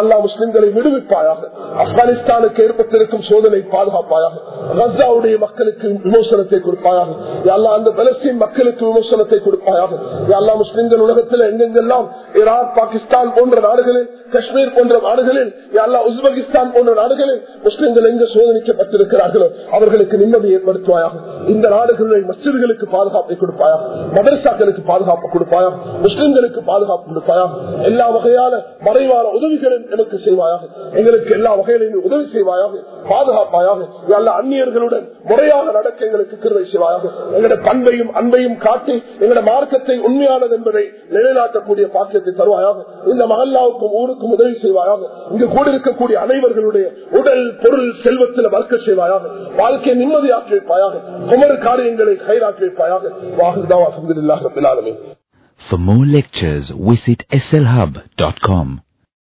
அல்லா முஸ்லிம்களை விடுவிப்பாயாக. ஆப்கானிஸ்தானுக்கு ஏற்பட்டிருக்கும் சோதனை பாதுகாப்பாயாக. ரஸ்தாவுடைய மக்களுக்கு விமோசனத்தை கொடுப்பாயாக. அல்லா அந்த பலஸ்தீன் மக்களுக்கு விமோசனத்தை கொடுப்பாயாக. அல்லா எங்கள் உலகத்தில் எங்கெங்கெல்லாம் ஈராக் பாகிஸ்தான் போன்ற நாடுகளில் காஷ்மீர் போன்ற நாடுகளில் அல்லா உஸ்பெகிஸ்தான் போன்ற நாடுகளில் முஸ்லிம்கள் எங்க சோதனைக்கப்பட்டிருக்கிறார்களோ அவர்களுக்கு நிம்மதி ஏற்படுத்துவாயாக. இந்த நாடுகளில் மசிதர்களுக்கு பாதுகாப்பை கொடுப்பாயா மதரசாக்களுக்கு பாதுகாப்பு கொடுப்பாயா முஸ்லிம்களுக்கு பாதுகாப்பு கொடுப்பாயா எல்லா வகையான மறைவான உதவிகளும் எனக்கு செய்வாயாக. எங்களுக்கு எல்லா வகையிலும் உதவி செய்வாயாக பாதுகாப்பாயாக. எல்லா அந்நியர்களுடன் முறையாக நடக்க எங்களுக்கு கிருவை செய்வாயாக. எங்களுடைய பண்பையும் அன்பையும் காட்டி எங்களுடைய மார்க்கத்தை உண்மையானது என்பதை ஒழுக்கங்களை நிலைநாட்டக்கூடிய பாக்கியத்தை தருவாயாக. இந்த மகல்லாவுக்கும் ஊருக்கும் உதவி செய்வாயாக. இங்கு கூட இருக்கக்கூடிய அனைவர்களுடைய உடல் பொருள் செல்வத்தில் வர்க்க செய்வாயாக. வாழ்க்கையை நிம்மதியாக்கி வைப்பாயாக. குமர் காரியங்களை கைராக்கி வைப்பாயாக. வாகுதாவா சந்திரில்லாக For more lectures, visit slhub.com.